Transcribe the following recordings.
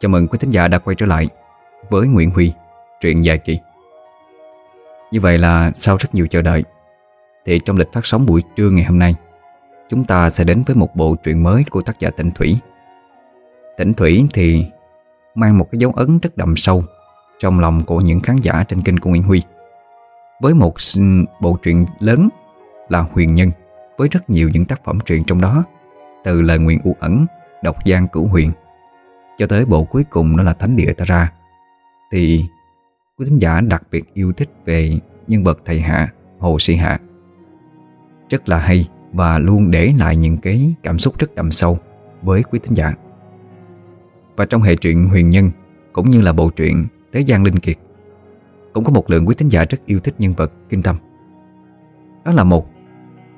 Chào mừng quý thính giả đã quay trở lại với Nguyễn Huy, truyện dài kỳ. Như vậy là sau rất nhiều chờ đợi, thì trong lịch phát sóng buổi trưa ngày hôm nay, chúng ta sẽ đến với một bộ truyện mới của tác giả Tịnh Thủy. Tịnh Thủy thì mang một cái dấu ấn rất đậm sâu trong lòng của những khán giả trên kênh của Nguyễn Huy. Với một bộ truyện lớn là Huyền Nhân, với rất nhiều những tác phẩm truyện trong đó, từ lời nguyện u ẩn, độc gian cửu huyền, cho tới bộ cuối cùng đó là Thánh Địa Ta Ra, thì quý thính giả đặc biệt yêu thích về nhân vật thầy Hạ, Hồ Sĩ Hạ. Rất là hay và luôn để lại những cái cảm xúc rất đậm sâu với quý thính giả. Và trong hệ truyện Huyền Nhân cũng như là bộ truyện Thế gian Linh Kiệt cũng có một lượng quý thính giả rất yêu thích nhân vật Kinh Tâm. Đó là một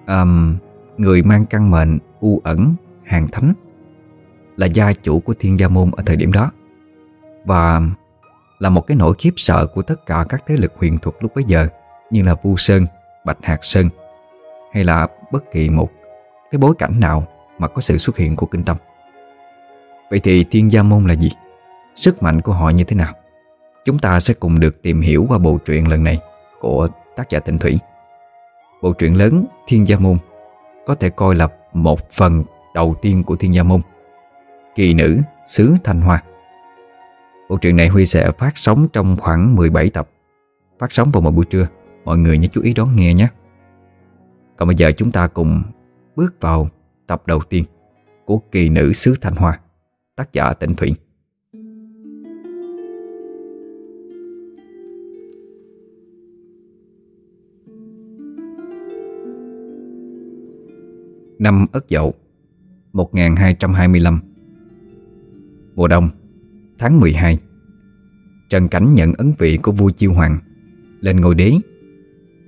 um, người mang căn mệnh u ẩn hàng thánh là gia chủ của thiên gia môn ở thời điểm đó và là một cái nỗi khiếp sợ của tất cả các thế lực huyền thuật lúc bấy giờ như là Vu Sơn, Bạch Hạc Sơn hay là bất kỳ một cái bối cảnh nào mà có sự xuất hiện của kinh tâm. Vậy thì thiên gia môn là gì? Sức mạnh của họ như thế nào? Chúng ta sẽ cùng được tìm hiểu qua bộ truyện lần này của tác giả Tịnh Thủy. Bộ truyện lớn Thiên Gia Môn có thể coi là một phần đầu tiên của Thiên Gia Môn. Kỳ nữ xứ Thanh Hoa. Bộ truyện này Huy sẽ phát sóng trong khoảng 17 tập, phát sóng vào một buổi trưa. Mọi người nhớ chú ý đón nghe nhé. Còn bây giờ chúng ta cùng bước vào tập đầu tiên của Kỳ nữ xứ Thanh Hoa, tác giả Tịnh Thủy. Năm Ất Dậu 1225 Mùa đông, Tháng 12 Trần Cảnh nhận ấn vị của vua Chiêu Hoàng, Lên ngôi đế.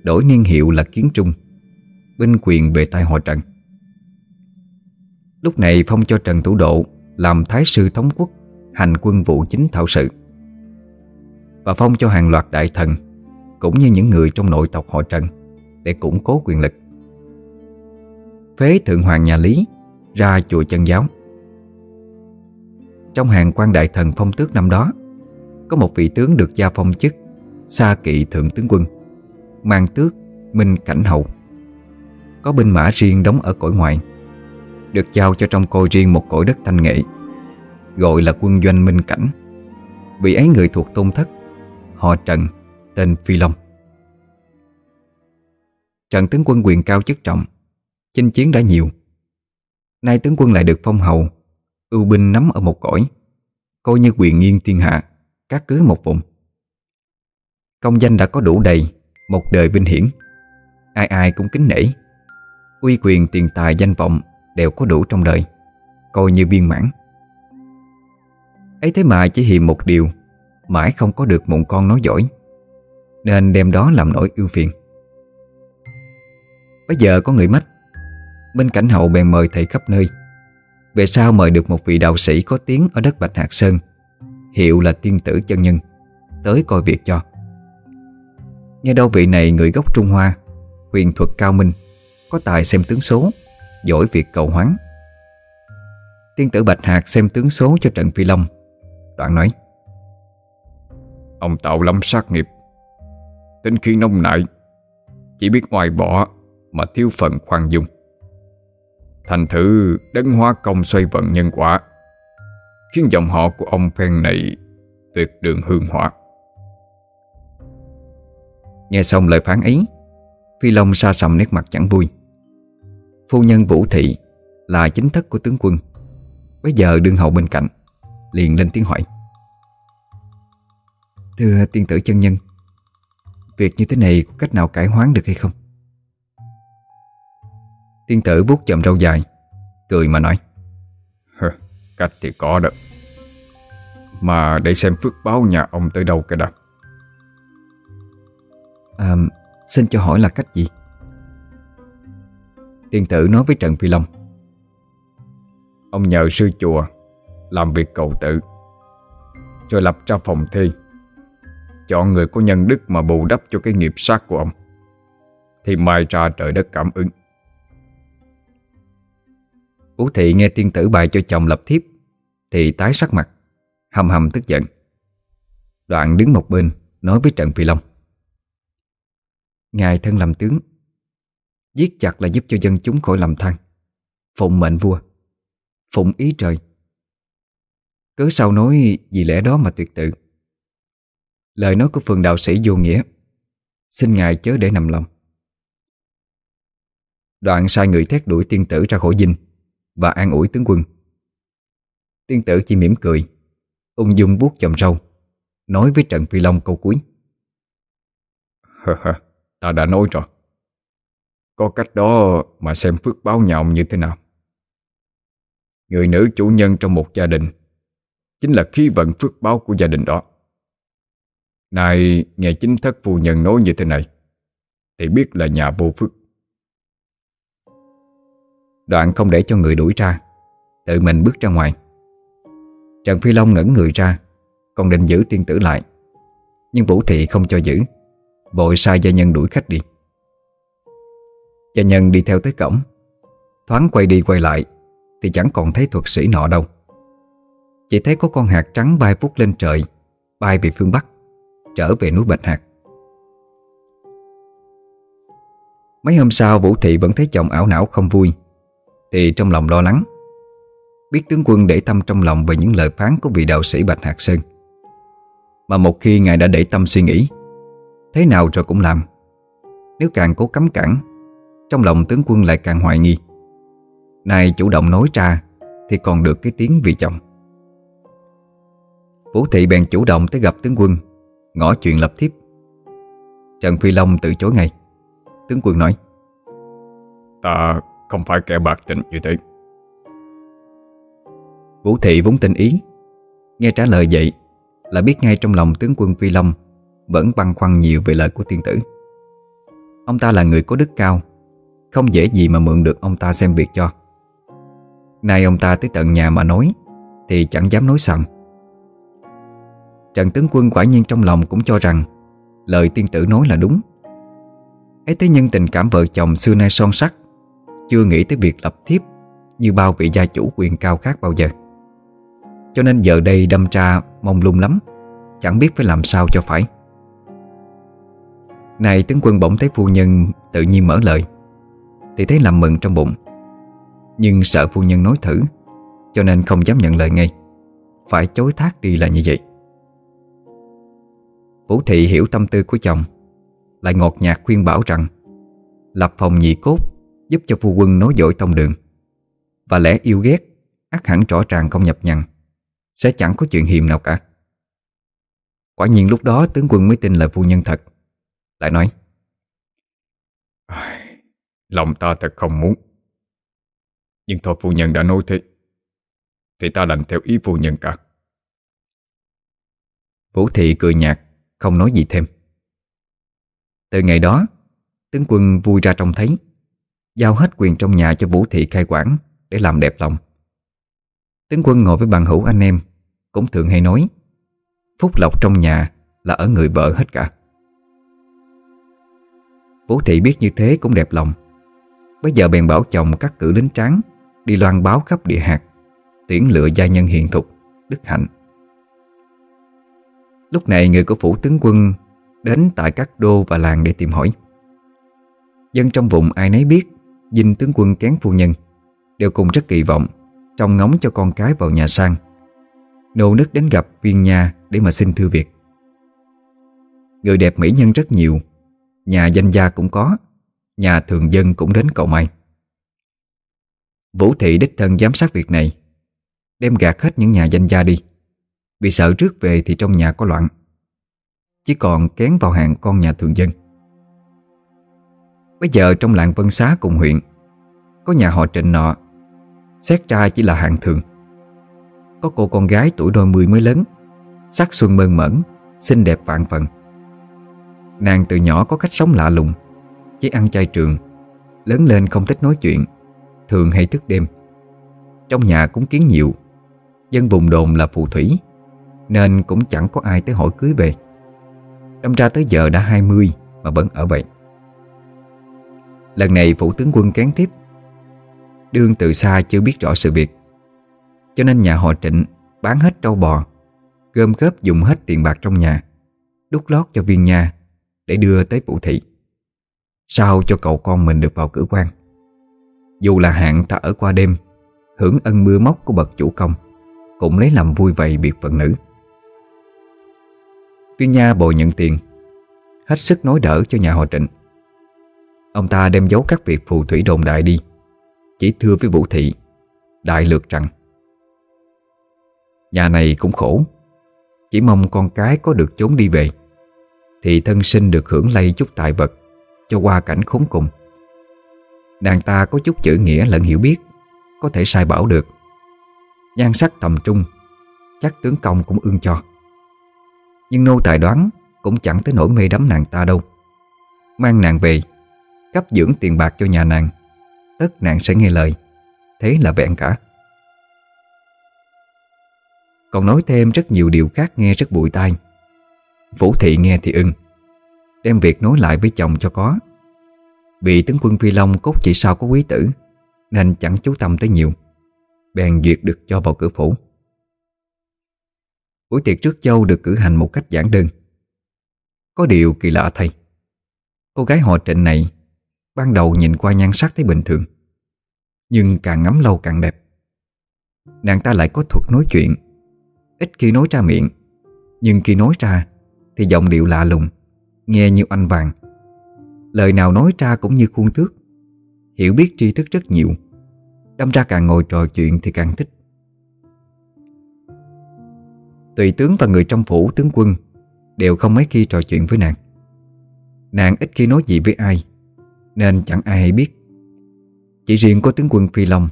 Đổi niên hiệu là Kiến Trung, Binh quyền về tay họ Trần. Lúc này phong cho Trần Thủ Độ Làm Thái sư thống quốc, Hành quân vụ chính thảo sự. Và phong cho hàng loạt đại thần, Cũng như những người trong nội tộc họ Trần, Để củng cố quyền lực. Phế thượng hoàng nhà Lý Ra chùa chân giáo. Trong hàng quan đại thần phong tước năm đó, Có một vị tướng được gia phong chức, Sa kỵ thượng tướng quân. Mang tước Minh Cảnh Hậu. Có binh mã riêng đóng ở cõi ngoài, Được giao cho trong côi riêng một cõi đất thanh nghệ, Gọi là quân doanh Minh Cảnh. Vị ấy người thuộc tôn thất, Họ Trần, Tên Phi Long. Trần tướng quân quyền cao chức trọng, Chinh chiến đã nhiều. Nay tướng quân lại được phong hầu Ưu binh nắm ở một cõi, Coi như quyền nghiêng thiên hạ, Các cứ một vùng. Công danh đã có đủ đầy, Một đời vinh hiển. Ai ai cũng kính nể. Uy quyền, tiền tài, danh vọng Đều có đủ trong đời, Coi như viên mãn. Ấy thế mà chỉ hiềm một điều, Mãi không có được mụn con nói giỏi, Nên đem đó làm nỗi ưu phiền. Bây giờ có người mất, Bên cảnh hậu bèn mời thầy khắp nơi. Về sau mời được một vị đạo sĩ có tiếng ở đất Bạch Hạc Sơn. Hiệu là tiên tử chân nhân. Tới coi việc cho. Nghe đâu vị này người gốc Trung Hoa, Huyền thuật cao minh, Có tài xem tướng số, Giỏi việc cầu hoáng Tiên tử Bạch Hạc xem tướng số cho Trần Phi Long. Đoạn nói, Ông tạo lắm sát nghiệp. Tính khi nông nại, Chỉ biết ngoài bỏ Mà thiếu phần khoan dung. Thành thử, đấng hóa công xoay vận nhân quả, Khiến dòng họ của ông phen này Tuyệt đường hương hỏa. Nghe xong lời phán ấy, Phi Long xa sầm nét mặt chẳng vui. Phu nhân Vũ Thị Là chính thất của tướng quân. Bây giờ đương hậu bên cạnh, Liền lên tiếng hỏi. Thưa tiên tử chân nhân, Việc như thế này có cách nào cải hoán được hay không? Tiên tử vuốt chậm râu dài Cười mà nói Cách thì có đó. Mà để xem phước báo nhà ông tới đâu cái đã. À, Xin cho hỏi là cách gì? Tiên tử nói với Trần Phi Long Ông nhờ sư chùa Làm việc cầu tự Rồi lập ra phòng thi Chọn người có nhân đức mà bù đắp cho cái nghiệp sát của ông. Thì mai ra trời đất cảm ứng Ú thị nghe tiên tử bài cho chồng lập thiếp, Thì tái sắc mặt Hầm hầm tức giận. Đoạn đứng một bên, Nói với Trần Phi Long. Ngài thân làm tướng, Giết chặt là giúp cho dân chúng khỏi làm than. Phụng mệnh vua, Phụng ý trời. Cớ sao nói vì lẽ đó mà tuyệt tự? Lời nói của phường đạo sĩ vô nghĩa, Xin ngài chớ để nằm lòng. Đoạn sai người thét đuổi tiên tử ra khỏi dinh. Và an ủi tướng quân. Tiên tử chỉ mỉm cười, Ung dung buốt chồng râu, Nói với Trần Phi Long câu cuối. Ta đã nói rồi. Có cách đó mà xem phước báo nhà ông như thế nào? Người nữ chủ nhân trong một gia đình Chính là khí vận phước báo của gia đình đó. Này, nghe chính thất phu nhân nói như thế này, Thì biết là nhà vô phước Đoạn không để cho người đuổi ra, Tự mình bước ra ngoài. Trần Phi Long ngẩn người ra, Còn định giữ tiên tử lại. Nhưng Vũ Thị không cho giữ, Vội sai gia nhân đuổi khách đi. Gia nhân đi theo tới cổng, Thoáng quay đi quay lại, Thì chẳng còn thấy thuật sĩ nọ đâu. Chỉ thấy có con hạt trắng bay vút lên trời, Bay về phương Bắc, Trở về núi Bạch Hạt Mấy hôm sau, Vũ Thị vẫn thấy chồng ảo não không vui. Thì trong lòng lo lắng. Biết tướng quân để tâm trong lòng Về những lời phán của vị đạo sĩ Bạch Hạc Sơn. Mà một khi ngài đã để tâm suy nghĩ, Thế nào rồi cũng làm. Nếu càng cố cấm cản, Trong lòng tướng quân lại càng hoài nghi. Này chủ động nói ra Thì còn được cái tiếng vì chồng. Vũ thị bèn chủ động tới gặp tướng quân Ngỏ chuyện lập thiếp. Trần Phi Long từ chối ngay. Tướng quân nói, Ta không phải kẻ bạc tình như thế. Vũ thị vốn tin ý. Nghe trả lời vậy, Là biết ngay trong lòng tướng quân Phi Long Vẫn băn khoăn nhiều về lời của tiên tử. Ông ta là người có đức cao, Không dễ gì mà mượn được ông ta xem việc cho. Nay ông ta tới tận nhà mà nói, Thì chẳng dám nói sầm. Trần tướng quân quả nhiên trong lòng cũng cho rằng, Lời tiên tử nói là đúng. Ấy thế nhân tình cảm vợ chồng xưa nay son sắc chưa nghĩ tới việc lập thiếp Như bao vị gia chủ quyền cao khác bao giờ. Cho nên giờ đây đâm tra mong lung lắm, Chẳng biết phải làm sao cho phải. Này tướng quân bỗng thấy phu nhân tự nhiên mở lời, Thì thấy làm mừng trong bụng. Nhưng sợ phu nhân nói thử, Cho nên không dám nhận lời ngay. Phải chối thác đi là như vậy. Vũ Thị hiểu tâm tư của chồng, Lại ngọt nhạt khuyên bảo rằng, Lập phòng nhị cốt Giúp cho phu quân nói dội tông đường. Và lẽ yêu ghét ắt hẳn rõ ràng không nhập nhằn Sẽ chẳng có chuyện hiềm nào cả. Quả nhiên lúc đó tướng quân mới tin là phu nhân thật Lại nói Lòng ta thật không muốn. Nhưng thôi phu nhân đã nói thế Thì ta đành theo ý phu nhân cả. Vũ Thị cười nhạt Không nói gì thêm. Từ ngày đó Tướng quân vui ra trông thấy Giao hết quyền trong nhà cho Vũ Thị khai quản Để làm đẹp lòng. Tướng quân ngồi với bạn hữu anh em Cũng thường hay nói, Phúc lộc trong nhà là ở người vợ hết cả. Vũ Thị biết như thế cũng đẹp lòng. Bây giờ bèn bảo chồng cắt cử lính tráng Đi loan báo khắp địa hạt, Tuyển lựa gia nhân hiền thục, Đức hạnh. Lúc này người của phủ tướng quân Đến tại các đô và làng để tìm hỏi. Dân trong vùng ai nấy biết Dinh tướng quân kén phu nhân, Đều cùng rất kỳ vọng, Trông ngóng cho con cái vào nhà sang. Nô nức đến gặp viên nhà Để mà xin thư việc. Người đẹp mỹ nhân rất nhiều, Nhà danh gia cũng có, Nhà thường dân cũng đến cầu may. Vũ thị đích thân giám sát việc này, Đem gạt hết những nhà danh gia đi. Vì sợ rước về thì trong nhà có loạn, Chỉ còn kén vào hàng con nhà thường dân. Bây giờ trong làng Vân Xá cùng huyện, Có nhà họ trịnh nọ. Xét ra chỉ là hạng thường. Có cô con gái tuổi đôi mươi mới lớn, Sắc xuân mơn mẫn Xinh đẹp vạn phần. Nàng từ nhỏ có cách sống lạ lùng, Chỉ ăn chay trường, Lớn lên không thích nói chuyện, Thường hay thức đêm. Trong nhà cũng kiến nhiều, Dân vùng đồn là phù thủy, Nên cũng chẳng có ai tới hỏi cưới về. Đâm ra tới giờ đã 20 Mà vẫn ở vậy. Lần này phủ tướng quân kén tiếp. Đương từ xa chưa biết rõ sự việc. Cho nên nhà họ trịnh bán hết trâu bò, Gom góp dùng hết tiền bạc trong nhà, Đút lót cho viên nha Để đưa tới phủ Thị. Sao cho cậu con mình được vào cử quan? Dù là hạng ta ở qua đêm, Hưởng ân mưa móc của bậc chủ công, Cũng lấy làm vui vậy biệt phận nữ. Viên nha bồi nhận tiền, Hết sức nói đỡ cho nhà họ trịnh. Ông ta đem giấu các việc phù thủy đồn đại đi. Chỉ thưa với Vũ Thị, Đại lược rằng, Nhà này cũng khổ, Chỉ mong con cái có được trốn đi về, Thì thân sinh được hưởng lây chút tài vật Cho qua cảnh khốn cùng. Nàng ta có chút chữ nghĩa lẫn hiểu biết, Có thể sai bảo được. Nhan sắc tầm trung, Chắc tướng công cũng ưng cho. Nhưng nô tài đoán Cũng chẳng tới nỗi mê đắm nàng ta đâu. Mang nàng về Cấp dưỡng tiền bạc cho nhà nàng. Tất nàng sẽ nghe lời. Thế là vẹn cả. Còn nói thêm rất nhiều điều khác nghe rất bụi tai. Vũ thị nghe thì ưng. Đem việc nói lại với chồng cho có. Bị tướng quân Phi Long cốt chỉ sao có quý tử, Nên chẳng chú tâm tới nhiều. Bèn duyệt được cho vào cửa phủ. Buổi tiệc trước châu được cử hành một cách giản đơn. Có điều kỳ lạ thay. Cô gái họ trịnh này Ban đầu nhìn qua nhan sắc thấy bình thường, Nhưng càng ngắm lâu càng đẹp. Nàng ta lại có thuật nói chuyện, Ít khi nói ra miệng, Nhưng khi nói ra Thì giọng điệu lạ lùng, Nghe như anh vàng. Lời nào nói ra cũng như khuôn thước, Hiểu biết tri thức rất nhiều, Đâm ra càng ngồi trò chuyện thì càng thích. Tùy tướng và người trong phủ, tướng quân Đều không mấy khi trò chuyện với nàng. Nàng ít khi nói gì với ai nên chẳng ai hay biết. Chỉ riêng có tướng quân Phi Long,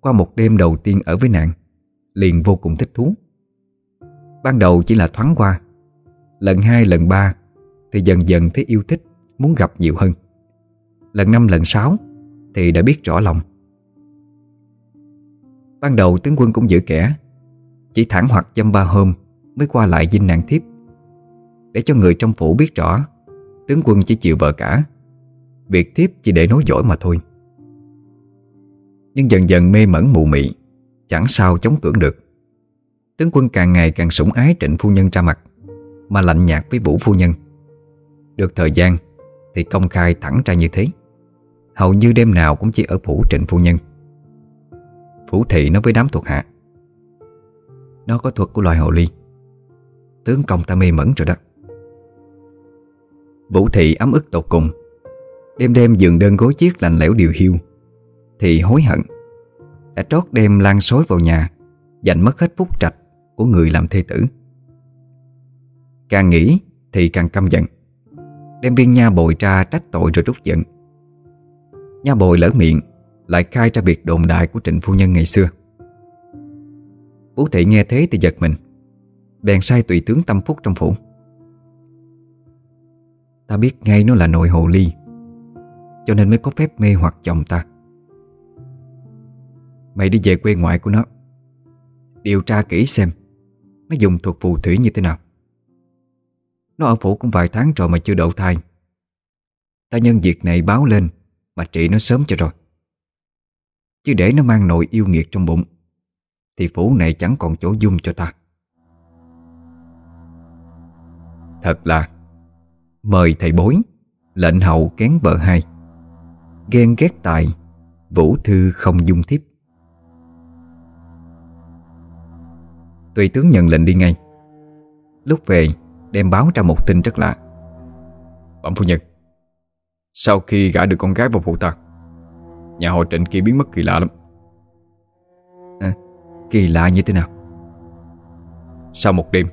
Qua một đêm đầu tiên ở với nàng, Liền vô cùng thích thú. Ban đầu chỉ là thoáng qua, Lần hai, lần ba Thì dần dần thấy yêu thích, Muốn gặp nhiều hơn. Lần năm, lần sáu Thì đã biết rõ lòng. Ban đầu tướng quân cũng giữ kẻ, Chỉ thẳng hoặc dăm ba hôm Mới qua lại dinh nàng thiếp. Để cho người trong phủ biết rõ, Tướng quân chỉ chịu vợ cả. Việc tiếp chỉ để nói giỏi mà thôi. Nhưng dần dần mê mẩn mù mị, Chẳng sao chống cưỡng được. Tướng quân càng ngày càng sủng ái trịnh phu nhân ra mặt, Mà lạnh nhạt với vũ phu nhân. Được thời gian Thì công khai thẳng ra như thế. Hầu như đêm nào cũng chỉ ở phủ trịnh phu nhân. Phủ thị nói với đám thuộc hạ, Nó có thuật của loài hồ ly. Tướng công ta mê mẩn rồi đó. Vũ thị ấm ức tột cùng Đêm đêm giường đơn gối chiếc lạnh lẽo điều hiu, Thì hối hận. Đã trót đêm lan xối vào nhà Giành mất hết phúc trạch Của người làm thê tử. Càng nghĩ thì càng căm giận. Đem viên nha bồi ra trách tội rồi rút giận. Nha bồi lỡ miệng, Lại khai ra việc đồn đại của trịnh phu nhân ngày xưa. Vũ thị nghe thế thì giật mình, Bèn sai tùy tướng tâm phúc trong phủ. Ta biết ngay nó là nội hồ ly cho nên mới có phép mê hoặc chồng ta. Mày đi về quê ngoại của nó. Điều tra kỹ xem, Nó dùng thuật phù thủy như thế nào. Nó ở phủ cũng vài tháng rồi mà chưa đậu thai. Ta nhân việc này báo lên Mà trị nó sớm cho rồi. Chứ để nó mang nội yêu nghiệt trong bụng, Thì phủ này chẳng còn chỗ dung cho ta. Thật là, Mời thầy bối, Lệnh hậu kén vợ hai. Ghen ghét tài Vũ thư không dung thiếp. Tùy tướng nhận lệnh đi ngay. Lúc về Đem báo ra một tin rất lạ. Bẩm phu nhân Sau khi gả được con gái vào phụ ta Nhà họ trịnh kia biến mất kỳ lạ lắm. À, Kỳ lạ như thế nào? Sau một đêm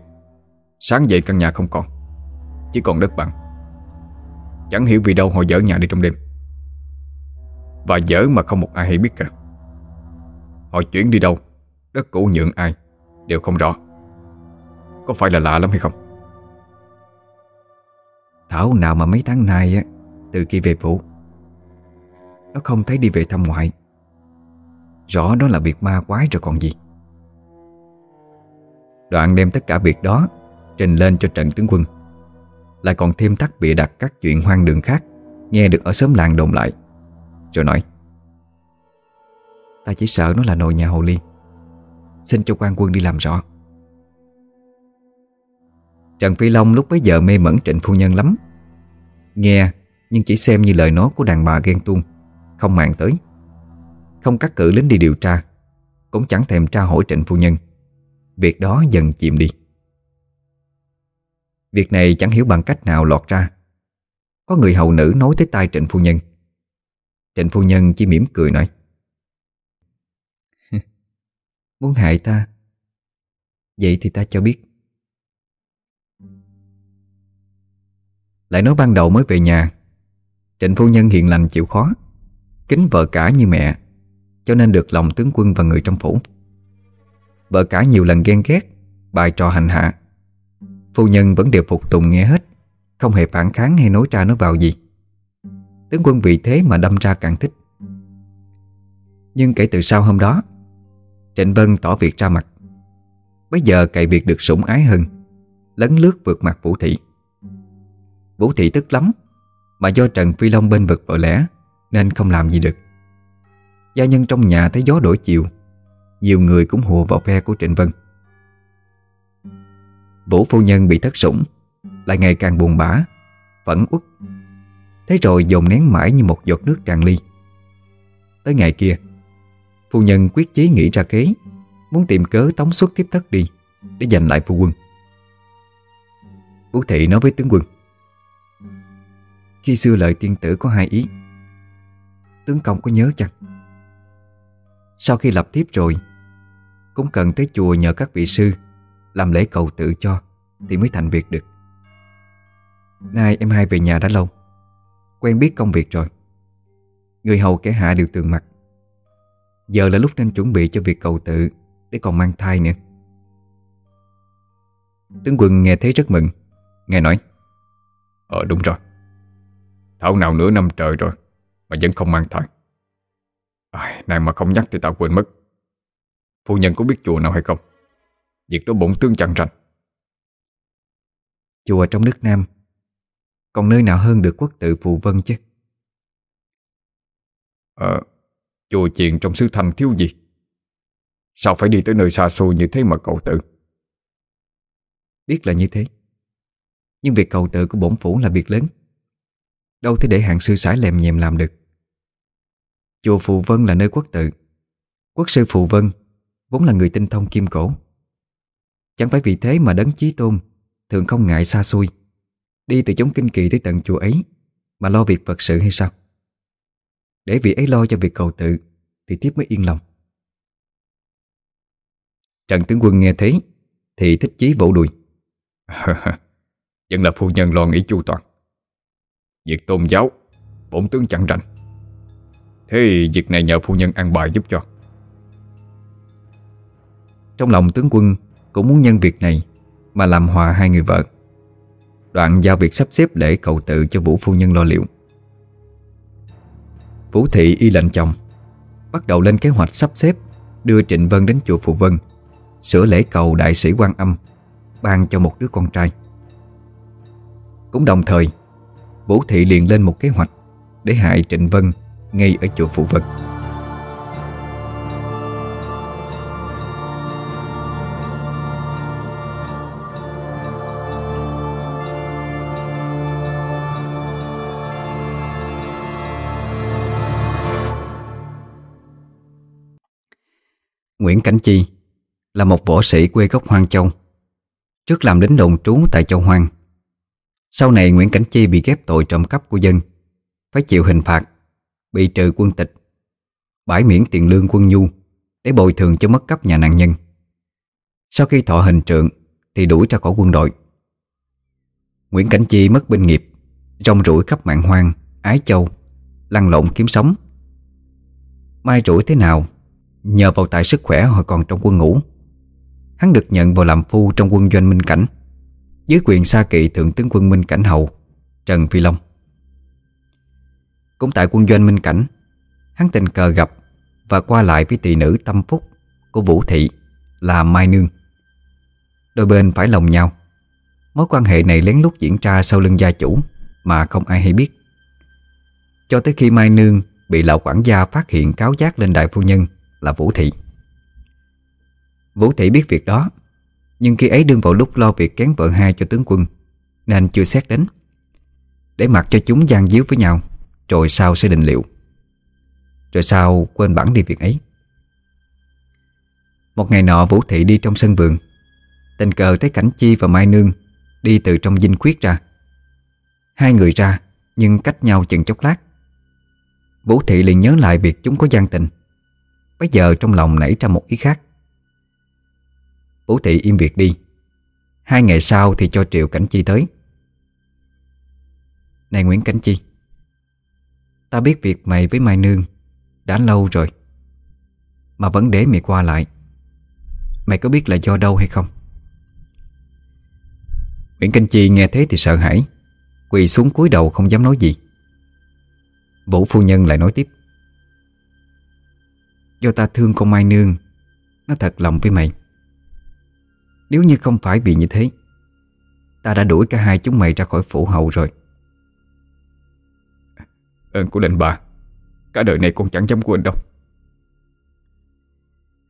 Sáng dậy căn nhà không còn Chỉ còn đất bằng. Chẳng hiểu vì đâu họ dỡ nhà đi trong đêm và dở mà không một ai hay biết cả. Họ chuyển đi đâu, Đất cũ nhượng ai, Đều không rõ. Có phải là lạ lắm hay không? Thảo nào mà mấy tháng nay á, Từ khi về phủ, Nó không thấy đi về thăm ngoại. Rõ đó là việc ma quái rồi còn gì. Đoạn đem tất cả việc đó Trình lên cho trận Tướng Quân. Lại còn thêm thắt bịa đặt các chuyện hoang đường khác, Nghe được ở xóm làng đồn lại. Rồi nói, Ta chỉ sợ nó là nội nhà Hồ Liên. Xin cho quan quân đi làm rõ. Trần Phi Long lúc bấy giờ mê mẩn trịnh phu nhân lắm. Nghe, nhưng chỉ xem như lời nói của đàn bà ghen tuông, Không màng tới. Không cắt cử lính đi điều tra, Cũng chẳng thèm tra hỏi trịnh phu nhân. Việc đó dần chìm đi. Việc này chẳng hiểu bằng cách nào lọt ra. Có người hầu nữ nói tới tai trịnh phu nhân. Trịnh phu nhân chỉ mỉm cười nói. Muốn hại ta? Vậy thì ta cho biết. Lại nói ban đầu mới về nhà Trịnh phu nhân hiền lành chịu khó Kính vợ cả như mẹ Cho nên được lòng tướng quân và người trong phủ. Vợ cả nhiều lần ghen ghét Bài trò hành hạ. Phu nhân vẫn đều phục tùng nghe hết Không hề phản kháng hay nói ra nói vào gì Tướng quân vì thế mà đâm ra càng thích. Nhưng kể từ sau hôm đó, Trịnh Vân tỏ việc ra mặt. Bây giờ cậy việc được sủng ái hơn, Lấn lướt vượt mặt Vũ Thị. Vũ Thị tức lắm, Mà do Trần Phi Long bên vực vợ lẽ, Nên không làm gì được. Gia nhân trong nhà thấy gió đổi chiều, Nhiều người cũng hùa vào phe của Trịnh Vân. Vũ phu nhân bị thất sủng, Lại ngày càng buồn bã, Phẫn uất. Thế rồi dồn nén mãi như một giọt nước tràn ly. Tới ngày kia, Phu nhân quyết chí nghĩ ra kế, Muốn tìm cớ tống xuất tiếp thất đi, Để giành lại phu quân. Vũ thị nói với tướng quân, Khi xưa lời tiên tử có hai ý, Tướng công có nhớ chăng? Sau khi lập tiếp rồi, Cũng cần tới chùa nhờ các vị sư Làm lễ cầu tự cho Thì mới thành việc được. Nay em hai về nhà đã lâu Quen biết công việc rồi. Người hầu kẻ hạ đều tường mặt. Giờ là lúc nên chuẩn bị cho việc cầu tự Để còn mang thai nữa. Tướng quân nghe thấy rất mừng Nghe nói Ờ đúng rồi. Thảo nào nửa năm trời rồi Mà vẫn không mang thai. À, Này mà không nhắc thì tao quên mất. Phu nhân có biết chùa nào hay không? Việc đó bổn tướng chẳng rành. Chùa trong nước Nam còn nơi nào hơn được quốc tự Phù Vân chứ? Ờ Chùa chiền trong xứ thành thiếu gì? Sao phải đi tới nơi xa xôi như thế mà cầu tự? Biết là như thế. Nhưng việc cầu tự của bổn phủ là việc lớn. Đâu thể để hạng sư sải lèm nhèm làm được. Chùa Phù Vân là nơi quốc tự. Quốc sư Phù Vân Vốn là người tinh thông kim cổ. Chẳng phải vì thế mà đấng chí tôn Thường không ngại xa xôi Đi từ chống kinh kỳ tới tận chùa ấy, Mà lo việc Phật sự hay sao? Để vị ấy lo cho việc cầu tự, Thì tiếp mới yên lòng. Trần tướng quân nghe thấy Thì thích chí vỗ đùi. Vẫn là phu nhân lo nghĩ chu toàn. Việc tôn giáo, Bổn tướng chẳng rành. Thế việc này nhờ phu nhân ăn bài giúp cho. Trong lòng tướng quân Cũng muốn nhân việc này Mà làm hòa hai người vợ. Đoạn giao việc sắp xếp lễ cầu tự cho Vũ phu nhân lo liệu. Vũ Thị y lệnh chồng, Bắt đầu lên kế hoạch sắp xếp, Đưa Trịnh Vân đến chùa Phù Vân, Sửa lễ cầu đại sĩ quan âm, Ban cho một đứa con trai. Cũng đồng thời, Vũ Thị liền lên một kế hoạch Để hại Trịnh Vân Ngay ở chùa Phù Vân. Nguyễn Cảnh Chi là một võ sĩ quê gốc Hoang Châu. Trước làm lính đồn trú tại Châu Hoang. Sau này Nguyễn Cảnh Chi bị ghép tội trộm cắp của dân, phải chịu hình phạt, bị trừ quân tịch, bãi miễn tiền lương quân nhu để bồi thường cho mất cấp nhà nạn nhân. Sau khi thọ hình trượng thì đuổi ra khỏi quân đội. Nguyễn Cảnh Chi mất binh nghiệp, rong rủi khắp mạng hoang, ái châu, lăn lộn kiếm sống. Mai rủi thế nào Nhờ vào tài sức khỏe hồi còn trong quân ngũ. Hắn được nhận vào làm phu trong quân doanh Minh Cảnh. Dưới quyền xa kỵ thượng tướng quân Minh Cảnh Hậu, Trần Phi Long. Cũng tại quân doanh Minh Cảnh, Hắn tình cờ gặp Và qua lại với tỷ nữ tâm phúc Của Vũ Thị là Mai Nương. Đôi bên phải lòng nhau, Mối quan hệ này lén lút diễn ra sau lưng gia chủ Mà không ai hay biết. Cho tới khi Mai Nương Bị lão quản gia phát hiện cáo giác lên đại phu nhân là Vũ Thị. Vũ Thị biết việc đó, Nhưng khi ấy đương vào lúc lo việc kén vợ hai cho tướng quân, Nên chưa xét đến. Để mặc cho chúng gian díu với nhau, Rồi sau sẽ định liệu. Rồi sau quên bẵng đi việc ấy. Một ngày nọ Vũ Thị đi trong sân vườn. Tình cờ thấy Cảnh Chi và Mai Nương Đi từ trong dinh khuyết ra. Hai người ra, Nhưng cách nhau chừng chốc lát. Vũ Thị liền nhớ lại việc chúng có gian tình. Bây giờ trong lòng nảy ra một ý khác. Vũ Thị im việc đi. Hai ngày sau thì cho Triệu Cảnh Chi tới. Này Nguyễn Cảnh Chi, Ta biết việc mày với Mai Nương Đã lâu rồi, Mà vẫn để mày qua lại, Mày có biết là do đâu hay không? Nguyễn Cảnh Chi nghe thế thì sợ hãi, Quỳ xuống cúi đầu không dám nói gì. Vũ phu nhân lại nói tiếp. Do ta thương con Mai Nương. Nó thật lòng với mày. Nếu như không phải vì như thế Ta đã đuổi cả hai chúng mày ra khỏi phủ hậu rồi. Ơn của lệnh bà. Cả đời này con chẳng dám quên đâu.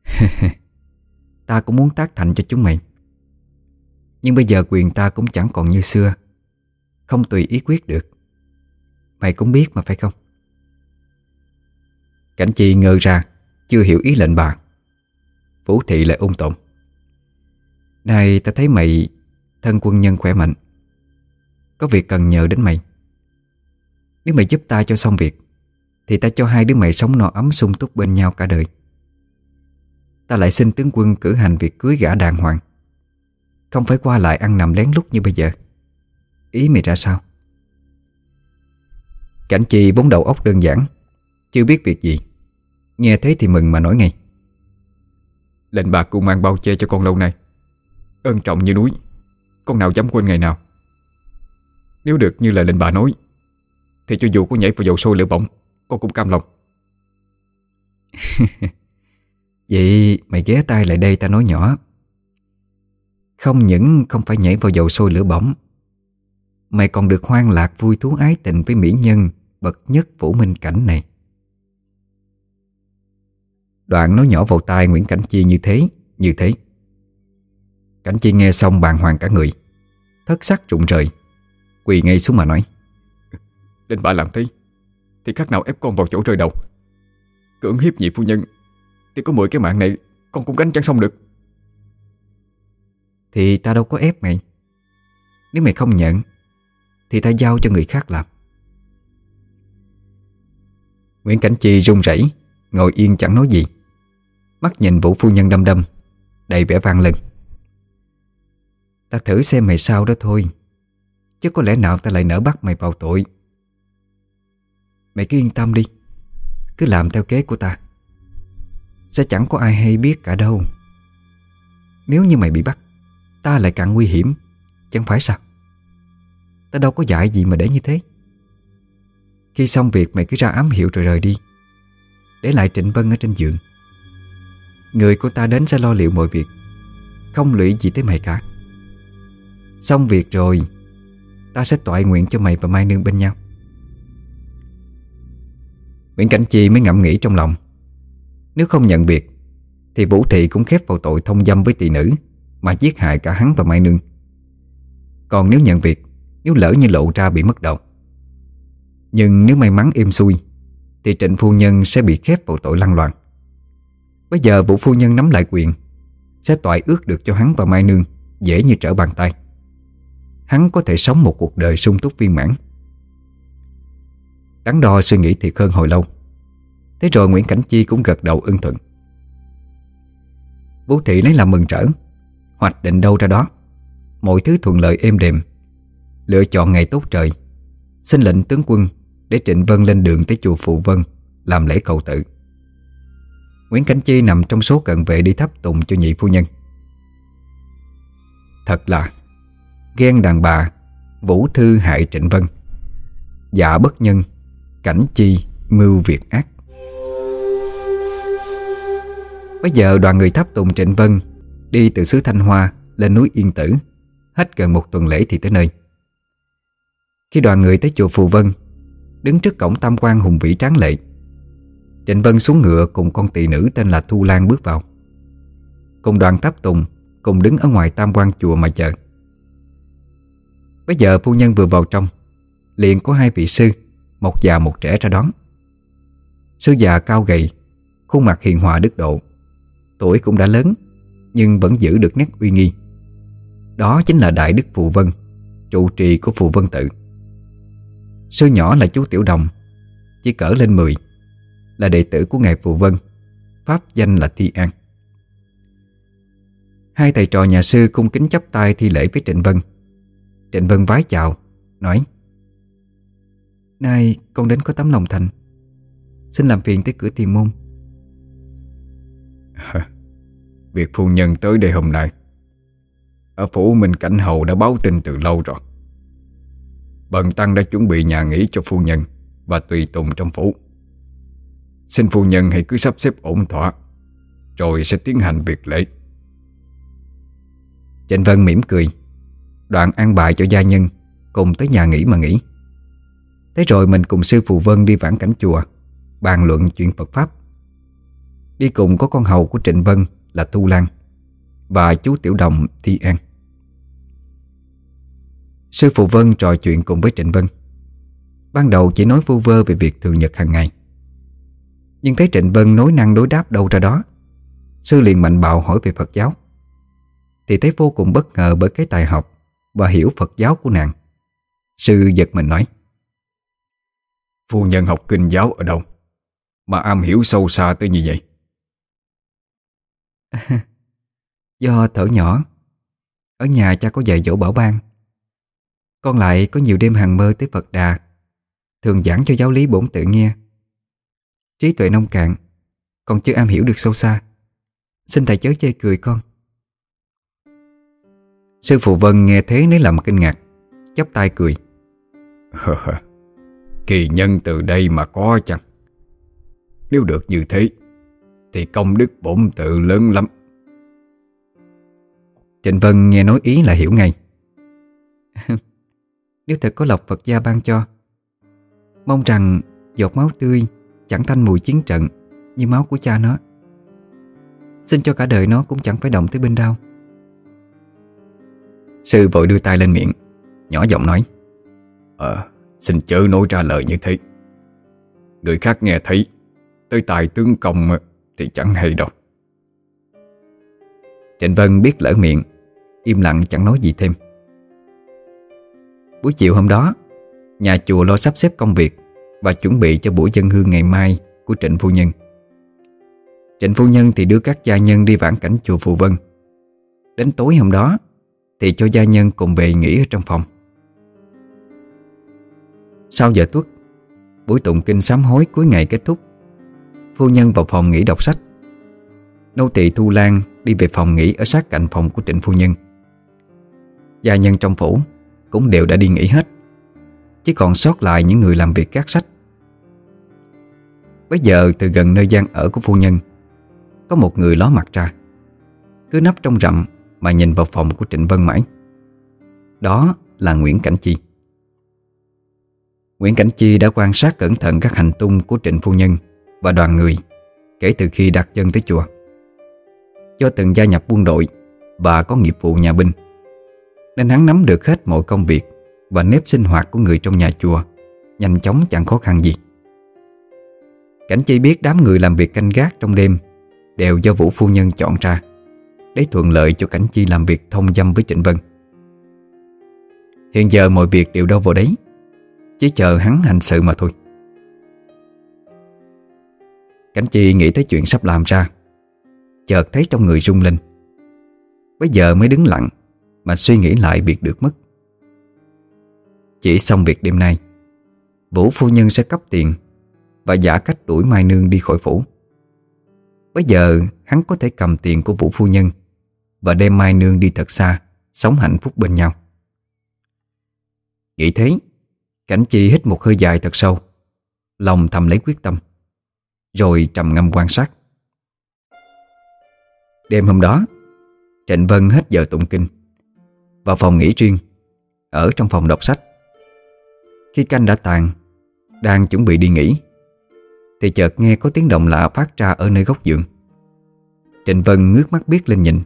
Ta cũng muốn tác thành cho chúng mày. Nhưng bây giờ quyền ta cũng chẳng còn như xưa. Không tùy ý quyết được. Mày cũng biết mà phải không? Cảnh chi ngơ ra chưa hiểu ý lệnh bà. Vũ thị lại ung tồn. Này, ta thấy mày, Thân quân nhân khỏe mạnh. Có việc cần nhờ đến mày. Nếu mày giúp ta cho xong việc, Thì ta cho hai đứa mày sống no ấm sung túc bên nhau cả đời. Ta lại xin tướng quân cử hành việc cưới gã đàng hoàng. Không phải qua lại ăn nằm lén lút như bây giờ. Ý mày ra sao? Cảnh chi vốn đầu óc đơn giản, Chưa biết việc gì. Nghe thế thì mừng mà nói ngay. Lệnh bà cung mang bao che cho con lâu nay. Ơn trọng như núi Con nào dám quên ngày nào. Nếu được như là lệnh bà nói Thì cho dù có nhảy vào dầu sôi lửa bỏng Con cũng cam lòng. Vậy mày ghé tay lại đây ta nói nhỏ. Không những không phải nhảy vào dầu sôi lửa bỏng Mày còn được hoang lạc vui thú ái tình với mỹ nhân Bậc nhất vũ minh cảnh này Đoạn nói nhỏ vào tai Nguyễn Cảnh Chi như thế, như thế. Cảnh Chi nghe xong bàng hoàng cả người Thất sắc rụng rời Quỳ ngay xuống mà nói Đến bà làm thế Thì khác nào ép con vào chỗ rơi đầu. Cưỡng hiếp nhị phu nhân Thì có 10 cái mạng này Con cũng gánh chẳng xong được. Thì ta đâu có ép mày. Nếu mày không nhận Thì ta giao cho người khác làm. Nguyễn Cảnh Chi run rẩy Ngồi yên chẳng nói gì Mắt nhìn Vũ Phu Nhân đâm đâm Đầy vẻ vang lần Ta thử xem mày sao đó thôi, Chứ có lẽ nào ta lại nỡ bắt mày vào tội. Mày cứ yên tâm đi, Cứ làm theo kế của ta. Sẽ chẳng có ai hay biết cả đâu. Nếu như mày bị bắt, Ta lại càng nguy hiểm, Chẳng phải sao? Ta đâu có dạy gì mà để như thế. Khi xong việc mày cứ ra ám hiệu rồi rời đi, Để lại Trịnh Vân ở trên giường. Người của ta đến sẽ lo liệu mọi việc, Không lụy gì tới mày cả. Xong việc rồi, Ta sẽ tọa nguyện cho mày và Mai Nương bên nhau. Nguyễn Cảnh Chi mới ngẫm nghĩ trong lòng. Nếu không nhận việc, Thì Vũ Thị cũng khép vào tội thông dâm với tỷ nữ Mà giết hại cả hắn và Mai Nương. Còn nếu nhận việc, Nếu lỡ như lộ ra bị mất đầu. Nhưng nếu may mắn êm xuôi, Thì trịnh phu nhân sẽ bị khép vào tội lăng loạn Bây giờ Vũ Phu Nhân nắm lại quyền, Sẽ toại ước được cho hắn và Mai Nương Dễ như trở bàn tay. Hắn có thể sống một cuộc đời sung túc viên mãn. Đắn đo suy nghĩ thiệt hơn hồi lâu. Thế rồi Nguyễn Cảnh Chi cũng gật đầu ưng thuận. Vũ Thị lấy làm mừng rỡ Hoạch định đâu ra đó. Mọi thứ thuận lợi êm đềm. Lựa chọn ngày tốt trời. Xin lệnh tướng quân Để Trịnh Vân lên đường tới chùa Phụ Vân Làm lễ cầu tự. Nguyễn Cảnh Chi nằm trong số cận vệ đi thắp tùng cho nhị phu nhân. Thật là Ghen đàn bà Vũ thư hại Trịnh Vân. Dạ bất nhân, Cảnh chi mưu việc ác. Bây giờ đoàn người thắp tùng Trịnh Vân Đi từ xứ Thanh Hoa lên núi Yên Tử, Hết gần một tuần lễ thì tới nơi. Khi đoàn người tới chùa Phù Vân, Đứng trước cổng tam quan hùng vĩ tráng lệ Trịnh Vân xuống ngựa cùng con tỳ nữ tên là Thu Lan bước vào. Cùng đoàn tháp tùng, Cùng đứng ở ngoài tam quan chùa mà chờ. Bây giờ phu nhân vừa vào trong, Liền có hai vị sư, Một già một trẻ ra đón. Sư già cao gầy, Khuôn mặt hiền hòa đức độ, Tuổi cũng đã lớn, Nhưng vẫn giữ được nét uy nghi. Đó chính là Đại Đức Phụ Vân, Trụ trì của Phụ Vân Tự. Sư nhỏ là chú Tiểu Đồng, Chỉ cỡ lên 10 là đệ tử của Ngài Phụ Vân. Pháp danh là Thi An. Hai thầy trò nhà sư cung kính chấp tay thi lễ với Trịnh Vân. Trịnh Vân vái chào, Nói, Nay con đến có tấm lòng thành. Xin làm phiền tới cửa tiền môn. Việc phu nhân tới đây hôm nay, Ở phủ Minh Cảnh Hầu đã báo tin từ lâu rồi. Bần Tăng đã chuẩn bị nhà nghỉ cho phu nhân Và tùy tùng trong phủ. Xin phu nhân hãy cứ sắp xếp ổn thỏa, Rồi sẽ tiến hành việc lễ. Trịnh Vân mỉm cười, Đoạn an bài cho gia nhân Cùng tới nhà nghỉ mà nghỉ. Thế rồi mình cùng sư phụ Vân đi vãn cảnh chùa, Bàn luận chuyện Phật Pháp. Đi cùng có con hầu của Trịnh Vân là Thu Lan Và chú Tiểu Đồng Thi An. Sư Phụ Vân trò chuyện cùng với Trịnh Vân. Ban đầu chỉ nói vô vơ về việc thường nhật hàng ngày. Nhưng thấy Trịnh Vân nói năng đối đáp đâu ra đó. Sư liền mạnh bạo hỏi về Phật giáo. Thì thấy vô cùng bất ngờ bởi cái tài học Và hiểu Phật giáo của nàng. Sư giật mình nói Phu nhân học kinh giáo ở đâu? Mà am hiểu sâu xa tới như vậy. Do thở nhỏ Ở nhà cha có dạy dỗ bảo ban. Con lại có nhiều đêm hàng mơ tới Phật Đà Thường giảng cho giáo lý bổn tự nghe Trí tuệ nông cạn. Còn chưa am hiểu được sâu xa. Xin thầy chớ chê cười con. Sư phụ Vân nghe thế lấy làm kinh ngạc chắp tay cười. Kỳ nhân từ đây mà có chăng? Nếu được như thế Thì công đức bổn tự lớn lắm. Trịnh Vân nghe nói ý là hiểu ngay. Nếu thật có lộc Phật gia ban cho Mong rằng giọt máu tươi Chẳng thanh mùi chiến trận Như máu của cha nó. Xin cho cả đời nó cũng chẳng phải động tới bên đau. Sư vội đưa tay lên miệng Nhỏ giọng nói Ờ, xin chớ nói ra lời như thế. Người khác nghe thấy Tới tài tướng công Thì chẳng hay đâu. Trịnh Vân biết lỡ miệng Im lặng chẳng nói gì thêm. Buổi chiều hôm đó Nhà chùa lo sắp xếp công việc và chuẩn bị cho buổi dân hương ngày mai Của Trịnh Phu Nhân. Trịnh Phu Nhân thì đưa các gia nhân đi vãn cảnh chùa Phù Vân. Đến tối hôm đó, Thì cho gia nhân cùng về nghỉ ở trong phòng. Sau giờ tuất, Buổi tụng kinh sám hối cuối ngày kết thúc, Phu nhân vào phòng nghỉ đọc sách. Nô tỳ Thu Lan đi về phòng nghỉ ở sát cạnh phòng của trịnh phu nhân. Gia nhân trong phủ cũng đều đã đi nghỉ hết. Chỉ còn sót lại những người làm việc gác sách. Bây giờ, từ gần nơi gian ở của phu nhân, Có một người ló mặt ra, Cứ nấp trong rậm mà nhìn vào phòng của Trịnh Vân mãi. Đó là Nguyễn Cảnh Chi. Nguyễn Cảnh Chi đã quan sát cẩn thận các hành tung của Trịnh Phu Nhân và đoàn người kể từ khi đặt chân tới chùa. Do từng gia nhập quân đội và có nghiệp vụ nhà binh, Nên hắn nắm được hết mọi công việc và nếp sinh hoạt của người trong nhà chùa, Nhanh chóng chẳng khó khăn gì. Cảnh chi biết đám người làm việc canh gác trong đêm Đều do Vũ Phu Nhân chọn ra, Để thuận lợi cho Cảnh Chi làm việc thông dâm với Trịnh Vân. Hiện giờ mọi việc đều đâu vào đấy, Chỉ chờ hắn hành sự mà thôi. Cảnh Chi nghĩ tới chuyện sắp làm ra, Chợt thấy trong người rung lên. Bây giờ mới đứng lặng Mà suy nghĩ lại việc được mất. Chỉ xong việc đêm nay. Vũ phu nhân sẽ cấp tiền Và giả cách đuổi Mai Nương đi khỏi phủ. Bây giờ, hắn có thể cầm tiền của Vũ phu nhân Và đem Mai Nương đi thật xa, Sống hạnh phúc bên nhau. Nghĩ thế, Cảnh chi hít một hơi dài thật sâu, Lòng thầm lấy quyết tâm, Rồi trầm ngâm quan sát. Đêm hôm đó, Trịnh Vân hết giờ tụng kinh Vào phòng nghỉ riêng Ở trong phòng đọc sách. Khi canh đã tàn, Đang chuẩn bị đi nghỉ, Thì chợt nghe có tiếng động lạ phát ra Ở nơi góc giường. Trịnh Vân ngước mắt biết lên nhìn,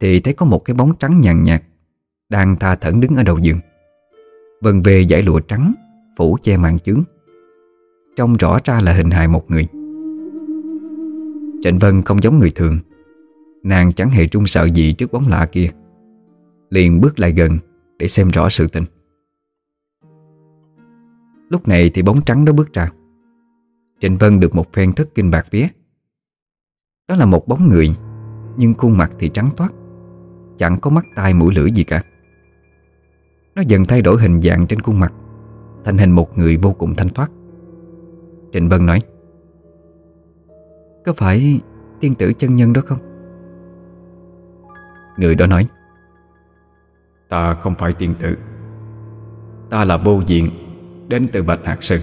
Thì thấy có một cái bóng trắng nhàn nhạt Đang tha thẩn đứng ở đầu giường. Vân về giải lụa trắng, Phủ che màn chướng Trông rõ ra là hình hài một người. Trịnh Vân không giống người thường, Nàng chẳng hề trung sợ gì trước bóng lạ kia, Liền bước lại gần Để xem rõ sự tình. Lúc này thì bóng trắng đó bước ra. Trịnh Vân được một phen thất kinh bạc vía. Đó là một bóng người, Nhưng khuôn mặt thì trắng toát. Chẳng có mắt tai mũi lưỡi gì cả. Nó dần thay đổi hình dạng trên khuôn mặt, Thành hình một người vô cùng thanh thoát Trịnh Vân nói, Có phải tiên tử chân nhân đó không? Người đó nói, Ta không phải tiên tử. Ta là vô diện. Đến từ Bạch Hạc Sư.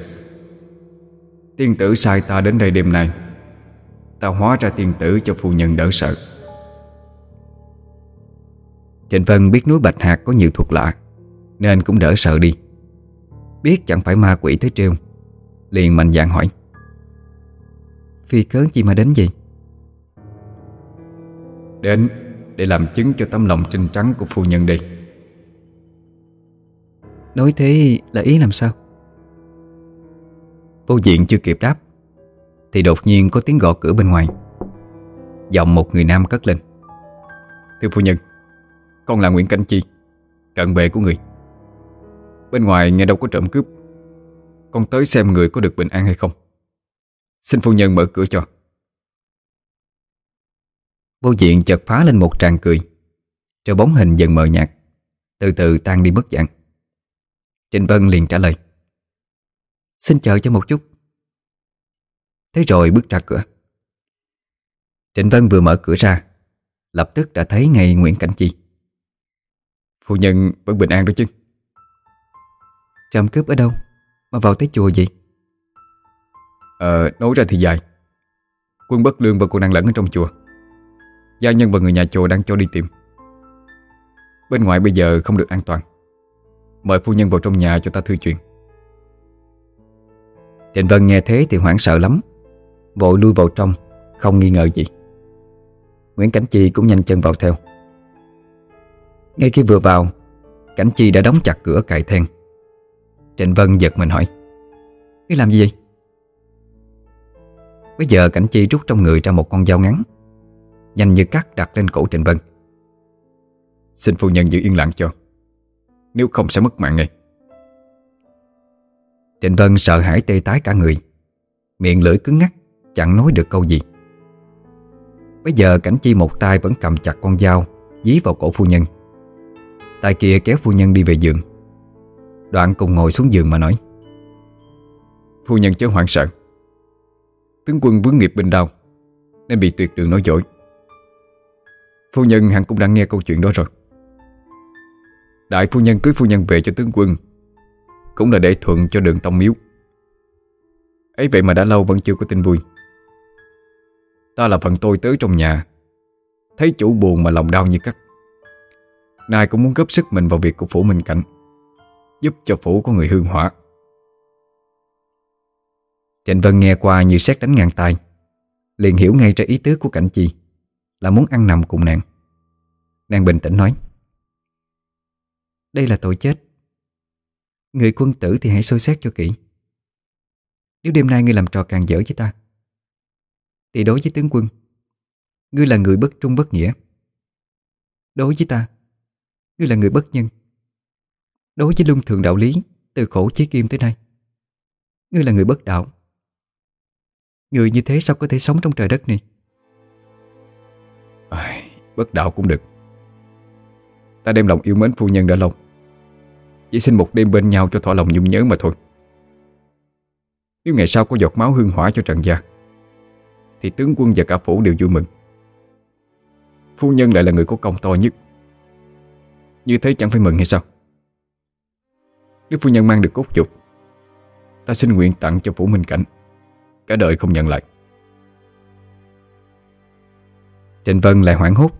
Tiên tử sai ta đến đây đêm nay. Ta hóa ra tiên tử cho phu nhân đỡ sợ. Trịnh Vân biết núi Bạch Hạc có nhiều thuật lạ, Nên cũng đỡ sợ đi. Biết chẳng phải ma quỷ tới trêu, Liền mạnh dạng hỏi. Phi cớ gì mà đến gì Đến để làm chứng cho tấm lòng trinh trắng của phu nhân đi Nói thế là ý làm sao? Vô diện chưa kịp đáp, Thì đột nhiên có tiếng gõ cửa bên ngoài. Giọng một người nam cất lên. Thưa phu nhân, Con là Nguyễn Cảnh Chi, Cận vệ của người. Bên ngoài nghe đâu có trộm cướp. Con tới xem người có được bình an hay không. Xin phu nhân mở cửa cho. Vô diện chợt phá lên một tràng cười, Rồi bóng hình dần mờ nhạt, Từ từ tan đi mất dạng. Trịnh Vân liền trả lời. Xin chờ cho một chút. Thế rồi bước ra cửa. Trịnh Vân vừa mở cửa ra, Lập tức đã thấy ngay Nguyễn Cảnh Chi. Phu nhân vẫn bình an đó chứ? Trầm cướp ở đâu Mà vào tới chùa gì Ờ nói ra thì dài. Quân bất lương và cô đang lẫn ở trong chùa. Gia nhân và người nhà chùa đang cho đi tìm. Bên ngoài bây giờ không được an toàn. Mời phu nhân vào trong nhà cho ta thư chuyện. Trịnh Vân nghe thế thì hoảng sợ lắm. Vội lui vào trong, Không nghi ngờ gì. Nguyễn Cảnh Chi cũng nhanh chân vào theo. Ngay khi vừa vào, Cảnh Chi đã đóng chặt cửa cài then. Trịnh Vân giật mình hỏi Ngươi làm gì vậy? Bây giờ Cảnh Chi rút trong người ra một con dao ngắn, Nhanh như cắt đặt lên cổ Trịnh Vân. Xin phu nhân giữ yên lặng cho. Nếu không sẽ mất mạng ngay. Trịnh Vân sợ hãi tê tái cả người. Miệng lưỡi cứng ngắt, Chẳng nói được câu gì. Bây giờ cảnh chi một tay vẫn cầm chặt con dao Dí vào cổ phu nhân. Tay kia kéo phu nhân đi về giường. Đoạn cùng ngồi xuống giường mà nói. Phu nhân chớ hoảng sợ. Tướng quân vướng nghiệp bên đau Nên bị tuyệt đường nói dối. Phu nhân hẳn cũng đã nghe câu chuyện đó rồi. Đại phu nhân cưới phu nhân về cho tướng quân cũng là để thuận cho đường tông miếu. Ấy vậy mà đã lâu vẫn chưa có tin vui. Ta là phận tôi tới trong nhà, Thấy chủ buồn mà lòng đau như cắt. Nay cũng muốn góp sức mình vào việc của phủ Minh Cảnh Giúp cho phủ có người hương hỏa. Trịnh Vân nghe qua như xét đánh ngang tay Liền hiểu ngay ra ý tứ của cảnh chi, Là muốn ăn nằm cùng nàng. Nàng bình tĩnh nói, Đây là tội chết. Người quân tử thì hãy soi xét cho kỹ. Nếu đêm nay ngươi làm trò càng dở với ta Thì đối với tướng quân Ngươi là người bất trung bất nghĩa. Đối với ta Ngươi là người bất nhân. Đối với luân thường đạo lý Từ khổ chí kim tới nay Ngươi là người bất đạo. Người như thế sao có thể sống trong trời đất này? À, Bất đạo cũng được. Ta đem lòng yêu mến phu nhân đã lâu chỉ xin một đêm bên nhau cho thỏa lòng nhung nhớ mà thôi. Nếu ngày sau có giọt máu hương hỏa cho trần gia Thì tướng quân và cả phủ đều vui mừng. Phu nhân lại là người có công to nhất. Như thế chẳng phải mừng hay sao? Nếu phu nhân mang được cốt chục, Ta xin nguyện tặng cho phủ minh cảnh. Cả đời không nhận lại. Trịnh Vân lại hoảng hốt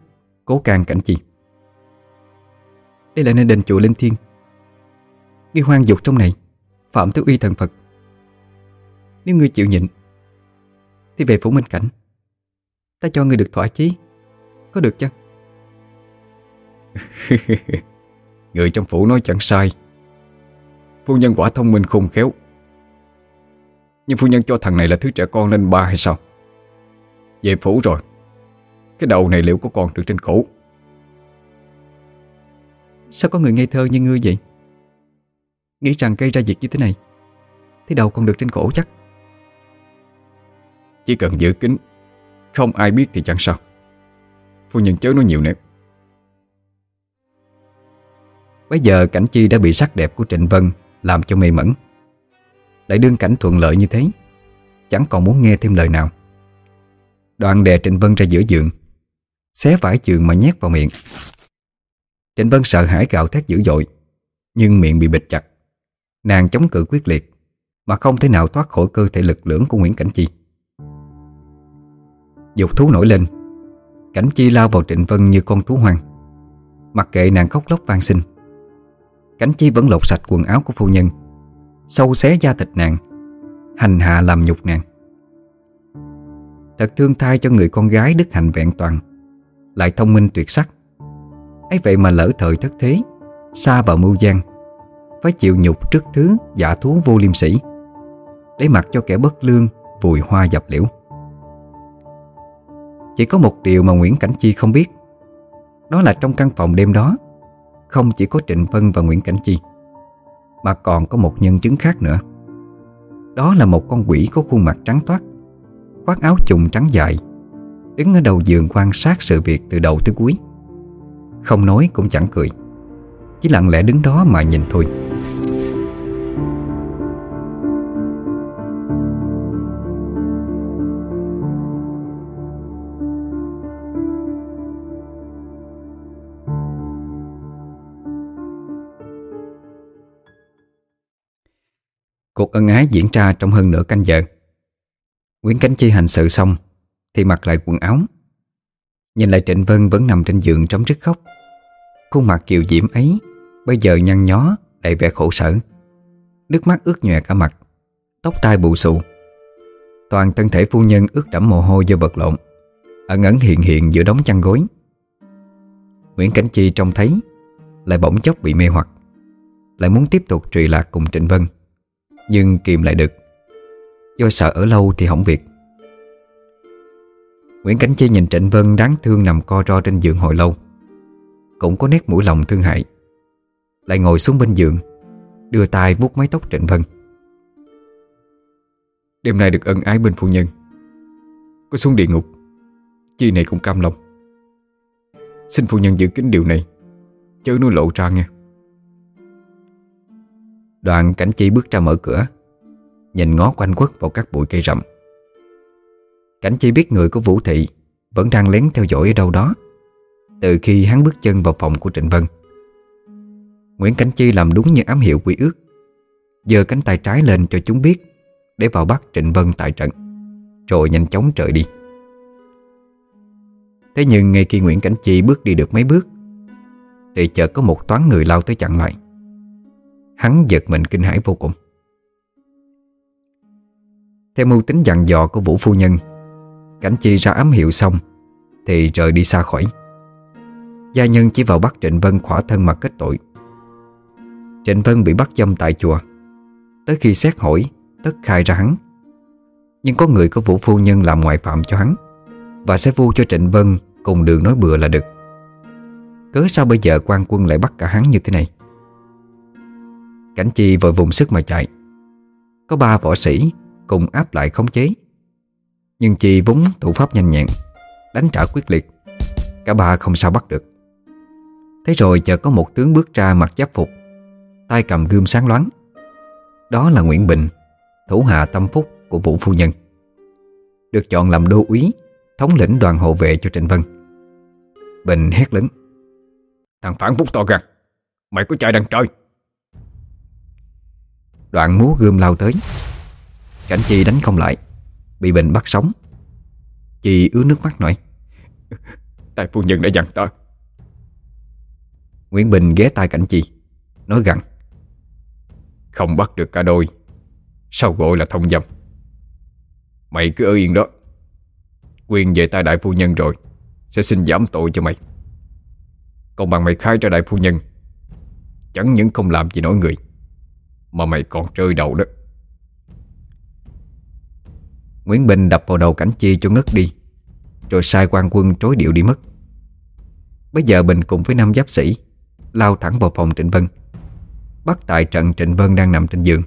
Cố can cảnh chi. Đây là nơi đền chùa Linh Thiên. Ngươi hoang dục trong này, Phạm tới uy thần Phật. Nếu ngươi chịu nhịn, Thì về phủ minh cảnh. Ta cho ngươi được thỏa chí. Có được chăng? Người trong phủ nói chẳng sai. Phu nhân quả thông minh khôn khéo. Nhưng phu nhân cho thằng này là thứ trẻ con lên ba hay sao? Về phủ rồi, Cái đầu này liệu có còn được trên cổ? Sao có người ngây thơ như ngươi vậy? Nghĩ rằng gây ra việc như thế này thế đầu còn được trên cổ chắc. Chỉ cần giữ kín, Không ai biết thì chẳng sao. Phu nhân chớ nói nhiều nữa. Bây giờ cảnh chi đã bị sắc đẹp của Trịnh Vân Làm cho mê mẩn. Lại đương cảnh thuận lợi như thế, Chẳng còn muốn nghe thêm lời nào. Đoạn đè Trịnh Vân ra giữa giường, Xé vải giường mà nhét vào miệng. Trịnh Vân sợ hãi gào thét dữ dội, Nhưng miệng bị bịt chặt. Nàng chống cự quyết liệt, Mà không thể nào thoát khỏi cơ thể lực lưỡng của Nguyễn Cảnh Chi. Dục thú nổi lên, Cảnh Chi lao vào Trịnh Vân như con thú hoang. Mặc kệ nàng khóc lóc van xin, Cảnh Chi vẫn lột sạch quần áo của phu nhân, Sâu xé da thịt nàng, Hành hạ làm nhục nàng. Thật thương thai cho người con gái đức hạnh vẹn toàn, Lại thông minh tuyệt sắc. Ấy vậy mà lỡ thời thất thế, Xa vào mưu gian phải chịu nhục trước thứ giả thú vô liêm sĩ Để mặc cho kẻ bất lương Vùi hoa dập liễu Chỉ có một điều mà Nguyễn Cảnh Chi không biết, Đó là trong căn phòng đêm đó, Không chỉ có Trịnh Vân và Nguyễn Cảnh Chi, Mà còn có một nhân chứng khác nữa. Đó là một con quỷ có khuôn mặt trắng toát, Khoác áo trùng trắng dài, Đứng ở đầu giường quan sát sự việc từ đầu tới cuối. Không nói cũng chẳng cười, Chỉ lặng lẽ đứng đó mà nhìn thôi. Cuộc ân ái diễn ra trong hơn nửa canh giờ. Nguyễn Cánh Chi hành sự xong, Thì mặc lại quần áo. Nhìn lại Trịnh Vân vẫn nằm trên giường trống rứt khóc. Khuôn mặt kiều diễm ấy, Bây giờ nhăn nhó, đầy vẻ khổ sở. Nước mắt ướt nhòe cả mặt, Tóc tai bù xù. Toàn thân thể phu nhân ướt đẫm mồ hôi do vật lộn, Ẩn ẩn hiện hiện giữa đống chăn gối. Nguyễn Cảnh Chi trông thấy, Lại bỗng chốc bị mê hoặc, Lại muốn tiếp tục trì lạc cùng Trịnh Vân. Nhưng kìm lại được. Do sợ ở lâu thì hỏng việc. Nguyễn Cảnh Chi nhìn Trịnh Vân đáng thương nằm co ro trên giường hồi lâu. Cũng có nét mũi lòng thương hại. Lại ngồi xuống bên giường, Đưa tay vuốt mái tóc Trịnh Vân. Đêm nay được ân ái bên phu nhân. Có xuống địa ngục, Chi này cũng cam lòng. Xin phu nhân giữ kín điều này, Chớ nói lộ ra nghe. Đoạn cảnh chi bước ra mở cửa, Nhìn ngó quanh quất vào các bụi cây rậm. Cảnh chi biết người của Vũ Thị Vẫn đang lén theo dõi ở đâu đó Từ khi hắn bước chân vào phòng của Trịnh Vân. Nguyễn Cảnh Chi làm đúng như ám hiệu quy ước, giơ cánh tay trái lên cho chúng biết Để vào bắt Trịnh Vân tại trận, Rồi nhanh chóng trời đi. Thế nhưng ngay khi Nguyễn Cảnh Chi bước đi được mấy bước, Thì chợt có một toán người lao tới chặn lại. Hắn giật mình kinh hãi vô cùng. Theo mưu tính dặn dò của Vũ Phu Nhân, Cảnh chi ra ám hiệu xong Thì rời đi xa khỏi. Gia nhân chỉ vào bắt Trịnh Vân khỏa thân mà kết tội. Trịnh Vân bị bắt dâm tại chùa. Tới khi xét hỏi, Tất khai ra hắn. Nhưng có người của Vũ Phu Nhân làm ngoại phạm cho hắn Và sẽ vu cho Trịnh Vân Cùng đường nói bừa là được. Cớ sao bây giờ quan quân lại bắt cả hắn như thế này? Cảnh chi vội vùng sức mà chạy. Có ba võ sĩ Cùng áp lại khống chế. Nhưng chi vốn thủ pháp nhanh nhẹn, Đánh trả quyết liệt. Cả ba không sao bắt được. Thế rồi chợt có một tướng bước ra mặc giáp phục, tay cầm gươm sáng loáng. Đó là Nguyễn Bình, Thủ hạ tâm phúc của Vũ Phu Nhân. Được chọn làm đô úy, Thống lĩnh đoàn hộ vệ cho Trịnh Vân. Bình hét lớn. Thằng phản phúc to gan, Mày có chạy đằng trời. Đoạn múa gươm lao tới. Cảnh chi đánh không lại Bị bệnh bắt sống. Chị ứa nước mắt nói Tại phu nhân đã dặn ta. Nguyễn Bình ghé tai cảnh chi Nói gằn Không bắt được cả đôi Sao gọi là thông dâm? Mày cứ ở yên đó Quyền về tay đại phu nhân rồi Sẽ xin giảm tội cho mày. Còn bằng mày khai ra đại phu nhân Chẳng những không làm gì nổi người mà mày còn rơi đầu đó. Nguyễn Bình đập vào đầu cảnh chi cho ngất đi, Rồi sai quan quân trối điệu đi mất. Bây giờ Bình cùng với năm giáp sĩ Lao thẳng vào phòng Trịnh Vân, Bắt tại trận Trịnh Vân đang nằm trên giường.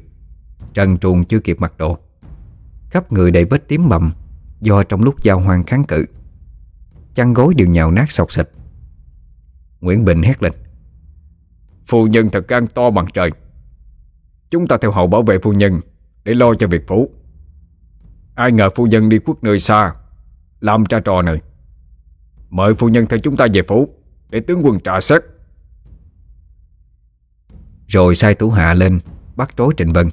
Trần truồng chưa kịp mặc đồ. Khắp người đầy vết tím bầm Do trong lúc giao hoang kháng cự, Chăn gối đều nhào nát sọc xịt Nguyễn Bình hét lên, Phu nhân thật gan to bằng trời Chúng ta theo hậu bảo vệ phu nhân, Để lo cho việc phủ. Ai ngờ phu nhân đi quốc nơi xa, Làm tra trò này. Mời phu nhân theo chúng ta về phủ, Để tướng quân trả xét. Rồi sai thủ hạ lên, Bắt trối Trịnh Vân.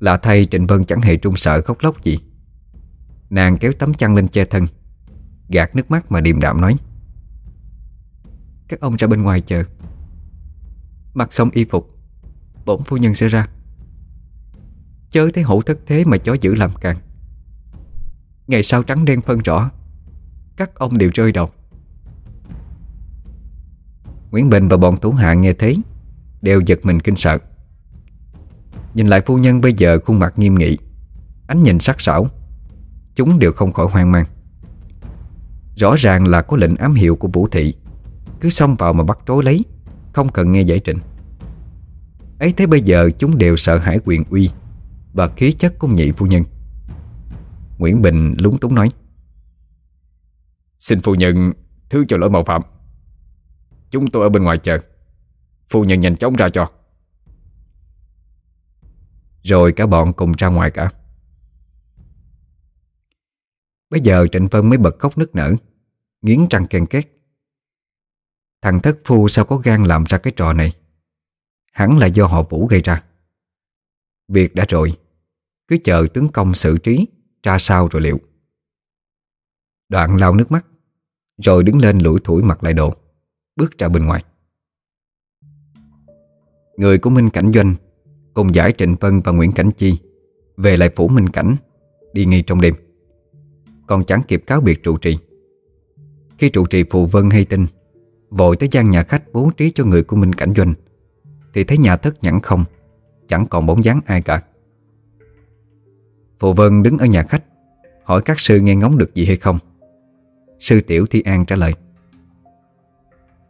Lạ thay Trịnh Vân chẳng hề trung sợ khóc lóc gì. Nàng kéo tấm chăn lên che thân, Gạt nước mắt mà điềm đạm nói. Các ông ra bên ngoài chờ. Mặc xong y phục Bổn phu nhân sẽ ra. Chớ thấy hổ thất thế mà chó giữ làm càng. Ngày sau trắng đen phân rõ, Các ông đều rơi đầu. Nguyễn Bình và bọn thủ hạ nghe thấy Đều giật mình kinh sợ. Nhìn lại phu nhân bây giờ, khuôn mặt nghiêm nghị, Ánh nhìn sắc sảo, Chúng đều không khỏi hoang mang. Rõ ràng là có lệnh ám hiệu của Vũ Thị, Cứ xông vào mà bắt trối lấy, Không cần nghe giải trình ấy thế bây giờ chúng đều sợ hãi quyền uy Và khí chất của nhị phu nhân. Nguyễn Bình lúng túng nói, Xin phu nhân thứ cho lỗi mạo phạm. Chúng tôi ở bên ngoài chờ. Phu nhân nhanh chóng ra cho. Rồi cả bọn cùng ra ngoài cả. Bây giờ Trịnh Vân mới bật khóc nức nở, Nghiến răng ken két. Thằng thất phu sao có gan làm ra cái trò này? Hẳn là do họ Vũ gây ra. Việc đã rồi. Cứ chờ tướng công xử trí Ra sao rồi liệu. Đoạn lau nước mắt, Rồi đứng lên lủi thủi mặt lại đồ, Bước ra bên ngoài. Người của Minh Cảnh Doanh Cùng giải Trịnh Vân và Nguyễn Cảnh Chi Về lại phủ Minh Cảnh, Đi ngay trong đêm. Còn chẳng kịp cáo biệt trụ trì. Khi trụ trì Phù Vân hay tin Vội tới gian nhà khách bố trí cho người của Minh Cảnh Doanh thì thấy nhà thất nhẵn không, Chẳng còn bóng dáng ai cả. Phù Vân đứng ở nhà khách, Hỏi các sư nghe ngóng được gì hay không. Sư Tiểu Thi An trả lời,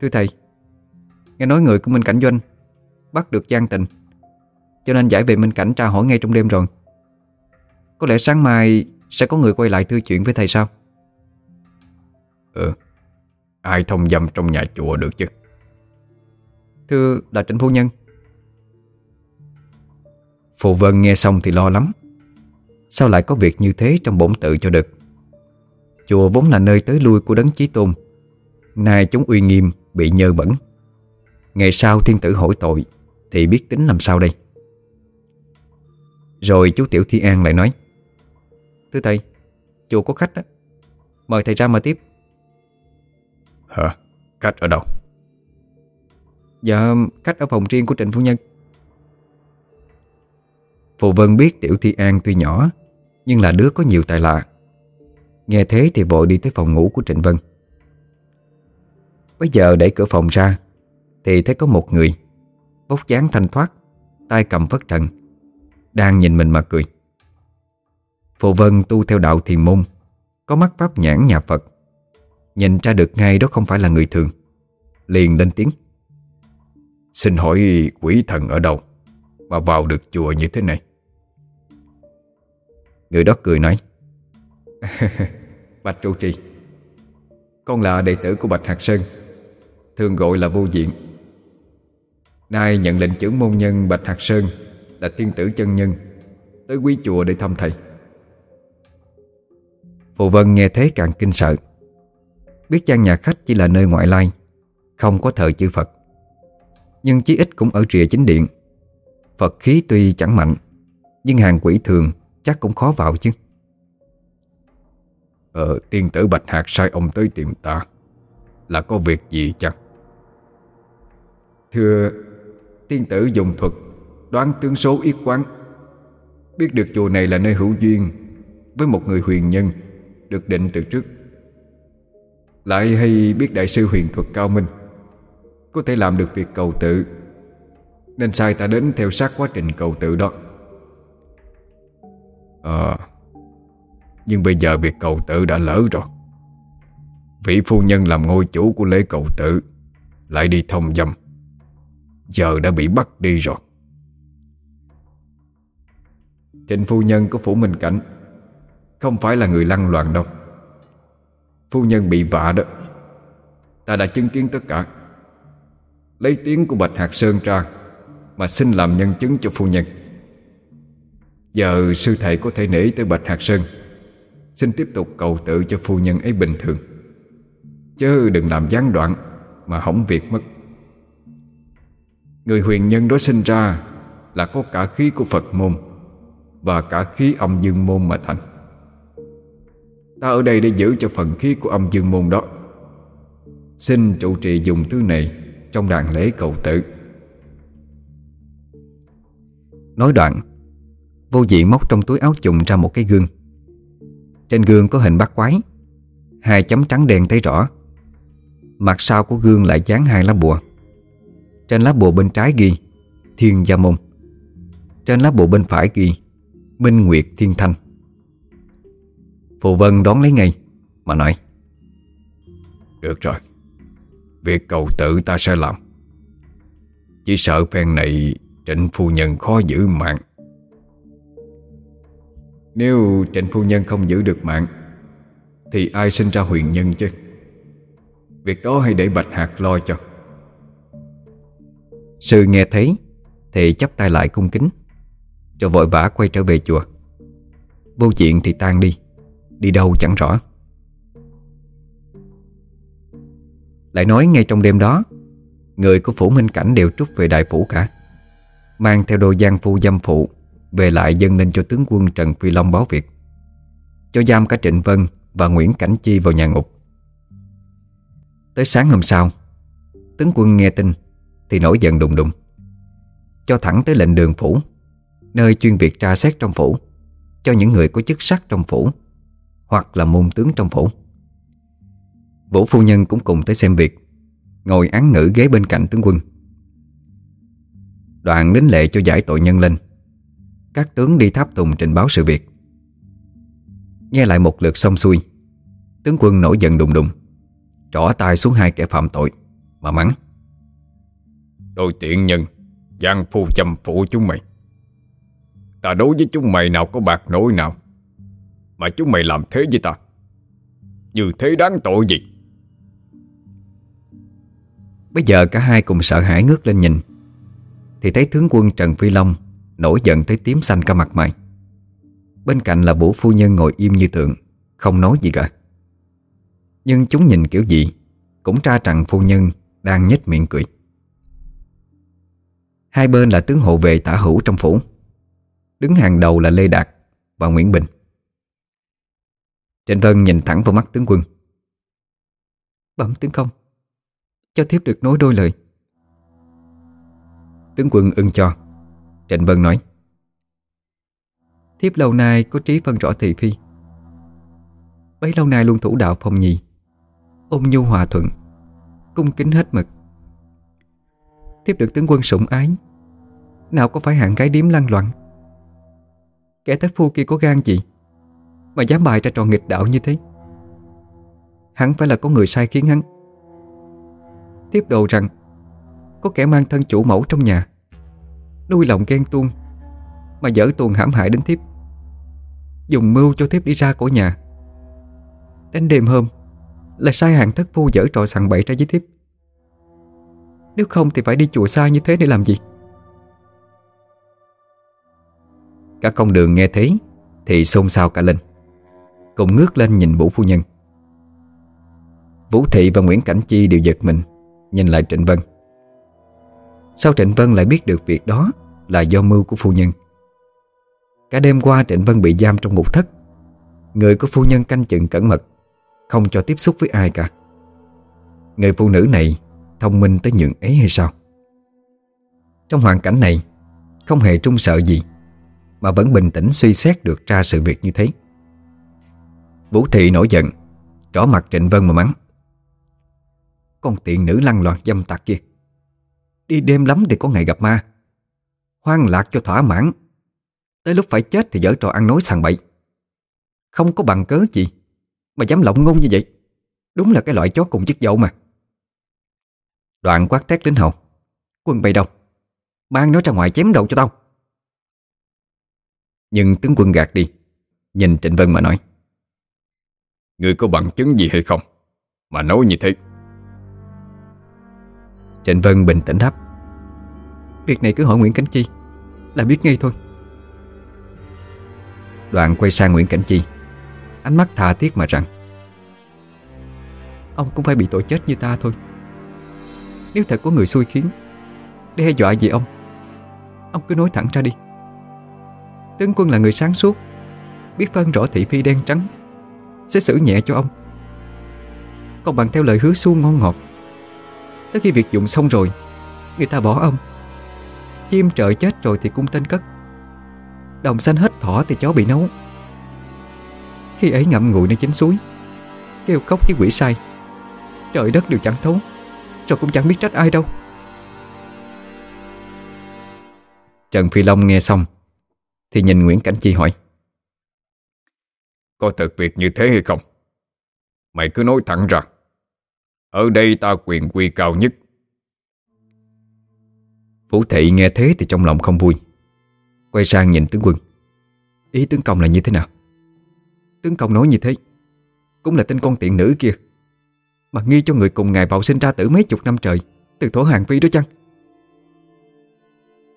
Thưa thầy, Nghe nói người của Minh Cảnh Doanh Bắt được Giang Tình, Cho nên giải về Minh Cảnh tra hỏi ngay trong đêm rồi. Có lẽ sáng mai Sẽ có người quay lại thư chuyện với thầy sao? Ừ Ai thông dâm trong nhà chùa được chứ? Thưa là Trịnh Phu Nhân. Phù Vân nghe xong thì lo lắm. Sao lại có việc như thế trong bổn tự cho được? Chùa vốn là nơi tới lui của đấng chí tôn. Nay chúng uy nghiêm, Bị nhơ bẩn. Ngày sau thiên tử hỏi tội, Thì biết tính làm sao đây? Rồi chú Tiểu Thi An lại nói, Thưa thầy, Chùa có khách đó Mời thầy ra mà tiếp. Hả? Khách ở đâu? Dạ khách ở phòng riêng của Trịnh Phu Nhân. Phù Vân biết Tiểu Thi An tuy nhỏ, Nhưng là đứa có nhiều tài lạ. Nghe thế thì vội đi tới phòng ngủ của Trịnh Vân. Bây giờ đẩy cửa phòng ra, Thì thấy có một người Vóc dáng thanh thoát, tay cầm phất trần, Đang nhìn mình mà cười. Phù Vân tu theo đạo thiền môn, Có mắt pháp nhãn nhà Phật, Nhìn ra được ngay đó không phải là người thường, Liền lên tiếng. Xin hỏi quỷ thần ở đâu Mà vào được chùa như thế này? Người đó cười nói, Bạch trụ trì, Con là đệ tử của Bạch Hạc Sơn, Thường gọi là vô diện. Nay nhận lệnh trưởng môn nhân Bạch Hạc Sơn Là tiên tử chân nhân Tới quý chùa để thăm thầy. Phù Vân nghe thế càng kinh sợ. Biết trang nhà khách chỉ là nơi ngoại lai, Không có thờ chư Phật. Nhưng chí ít cũng ở rìa chính điện. Phật khí tuy chẳng mạnh Nhưng hàng quỷ thường chắc cũng khó vào chứ. Ờ, tiên tử Bạch Hạc sai ông tới tìm ta. Là có việc gì chăng? Thưa Tiên tử dùng thuật Đoán tướng số yết quán. Biết được chùa này là nơi hữu duyên Với một người huyền nhân Được định từ trước. Lại hay biết đại sư huyền thuật cao minh có thể làm được việc cầu tự. Nên sai ta đến theo sát quá trình cầu tự đó. Ờ Nhưng bây giờ việc cầu tự đã lỡ rồi. Vị phu nhân làm ngôi chủ của lễ cầu tự, Lại đi thông dâm. Giờ đã bị bắt đi rồi. Trịnh phu nhân của phủ Minh Cảnh. Không phải là người lăng loạn đâu. Phu nhân bị vạ đó. Ta đã chứng kiến tất cả. Lấy tiếng của Bạch Hạc Sơn ra, Mà xin làm nhân chứng cho phu nhân. Giờ sư thầy có thể nể tới Bạch Hạc Sơn. Xin tiếp tục cầu tự cho phu nhân ấy bình thường. Chứ đừng làm gián đoạn Mà hỏng việc mất. Người huyền nhân đó sinh ra Là có cả khí của Phật môn Và cả khí âm dương môn mà thành. Ta ở đây để giữ cho phần khí của âm dương môn đó. Xin trụ trì dùng thứ này. Trong đàn lễ cầu tử Nói đoạn, Vô dị móc trong túi áo chùng ra một cái gương. Trên gương có hình bát quái, Hai chấm trắng đen thấy rõ. Mặt sau của gương lại dán hai lá bùa. Trên lá bùa bên trái ghi, Thiên Gia Môn. Trên lá bùa bên phải ghi, Minh Nguyệt Thiên Thanh Phù Vân đón lấy ngay, Mà nói, Được rồi Việc cầu tự ta sẽ làm. Chỉ sợ phen này Trịnh phu nhân khó giữ mạng. Nếu trịnh phu nhân không giữ được mạng, Thì ai sinh ra huyền nhân chứ? Việc đó hãy để Bạch hạt lo cho. Sư nghe thấy, Thì chắp tay lại cung kính Rồi vội vã quay trở về chùa. Vô chuyện thì tan đi Đi đâu chẳng rõ. Lại nói ngay trong đêm đó, Người của Phủ Minh Cảnh đều trút về đại phủ cả, Mang theo đồ giang phu dâm phụ Về lại dâng lên cho tướng quân Trần Phi Long báo việc, Cho giam cả Trịnh Vân Và Nguyễn Cảnh Chi vào nhà ngục. Tới sáng hôm sau, Tướng quân nghe tin Thì nổi giận đùng đùng, Cho thẳng tới lệnh đường phủ, Nơi chuyên việc tra xét trong phủ, Cho những người có chức sắc trong phủ Hoặc là môn tướng trong phủ. Vũ phu nhân cũng cùng tới xem việc, Ngồi án ngữ ghế bên cạnh tướng quân. Đoạn lính lệ cho giải tội nhân lên. Các tướng đi tháp tùng trình báo sự việc. Nghe lại một lượt xong xuôi, Tướng quân nổi giận đùng đùng, Trỏ tay xuống hai kẻ phạm tội, Mà mắng. Đôi tiện nhân Giang phu châm phụ chúng mày. Ta đối với chúng mày nào có bạc nổi nào, Mà chúng mày làm thế với ta? Như thế đáng tội gì? Bây giờ cả hai cùng sợ hãi ngước lên nhìn. Thì thấy tướng quân Trần Phi Long Nổi giận tới tím xanh cả mặt mày. Bên cạnh là vũ phu nhân ngồi im như tượng, Không nói gì cả. Nhưng chúng nhìn kiểu gì Cũng tra rằng phu nhân Đang nhếch miệng cười. Hai bên là tướng hộ vệ tả hữu trong phủ. Đứng hàng đầu là Lê Đạt Và Nguyễn Bình. Trịnh Vân nhìn thẳng vào mắt tướng quân. Bẩm tướng công cho thiếp được nói đôi lời. Tướng quân ưng cho. Trịnh Vân nói. Thiếp lâu nay có trí phân rõ thị phi. Bấy lâu nay luôn thủ đạo phong nhì. Ôm nhu hòa thuận. Cung kính hết mực. Thiếp được tướng quân sủng ái. Nào có phải hạng gái điếm lăng loạn? Kẻ thất phu kia có gan gì? Mà dám bày ra trò nghịch đạo như thế? Hắn phải là có người sai khiến hắn. Tiếp đồ rằng, Có kẻ mang thân chủ mẫu trong nhà. Nuôi lòng ghen tuông, Mà dở tuồng hãm hại đến thiếp. Dùng mưu cho thiếp đi ra cổ nhà. Đến đêm hôm, Là sai hàng thất phu dở trò sằng bậy ra với thiếp. Nếu không thì phải đi chùa xa như thế để làm gì? Cả công đường nghe thấy Thì xôn xao cả lên Cùng ngước lên nhìn Vũ Phu Nhân. Vũ Thị và Nguyễn Cảnh Chi đều giật mình. Nhìn lại Trịnh Vân. Sao Trịnh Vân lại biết được việc đó Là do mưu của phu nhân? Cả đêm qua Trịnh Vân bị giam trong ngục thất. Người của phu nhân canh chừng cẩn mật, Không cho tiếp xúc với ai cả. Người phụ nữ này Thông minh tới nhượng ấy hay sao? Trong hoàn cảnh này, Không hề trung sợ gì, Mà vẫn bình tĩnh suy xét được ra sự việc như thế. Vũ Thị nổi giận Rõ mặt Trịnh Vân mà mắng con tiện nữ lăng loạn dâm tặc kia. Đi đêm lắm thì có ngày gặp ma. Hoang lạc cho thỏa mãn. Tới lúc phải chết thì dở trò ăn nói sằng bậy. Không có bằng cớ gì Mà dám lộng ngôn như vậy. Đúng là cái loại chó cùng chức dậu mà. Đoạn quát thét lính hầu. Quân bày đâu Mang nó ra ngoài chém đầu cho tao. Nhưng tướng quân gạt đi. Nhìn Trịnh Vân mà nói. Ngươi có bằng chứng gì hay không? Mà nói như thế. Trịnh Vân bình tĩnh đáp. Việc này cứ hỏi Nguyễn Cảnh Chi Là biết ngay thôi. Đoạn quay sang Nguyễn Cảnh Chi. Ánh mắt tha thiết mà rằng Ông cũng phải bị tội chết như ta thôi. Nếu thật có người xui khiến Đe dọa gì ông Ông cứ nói thẳng ra đi. Tướng quân là người sáng suốt Biết phân rõ thị phi đen trắng Sẽ xử nhẹ cho ông. Còn bằng theo lời hứa suông ngon ngọt Tới khi việc dụng xong rồi, Người ta bỏ ông. Chim trời chết rồi thì cung tên cất. Đồng xanh hết thỏ thì chó bị nấu. Khi ấy ngậm ngùi nơi chính suối, Kêu khóc với quỷ sai. Trời đất đều chẳng thấu, Rồi cũng chẳng biết trách ai đâu. Trần Phi Long nghe xong, Thì nhìn Nguyễn Cảnh Chi hỏi. Có thật việc như thế hay không? Mày cứ nói thẳng ra. Ở đây ta quyền quy cao nhất. Vũ Thị nghe thế thì trong lòng không vui. Quay sang nhìn tướng quân. Ý tướng công là như thế nào? Tướng công nói như thế, Cũng là tên con tiện nữ kia. Mà nghi cho người cùng ngài vào sinh ra tử mấy chục năm trời, Từ thổ hàng phi đó chăng?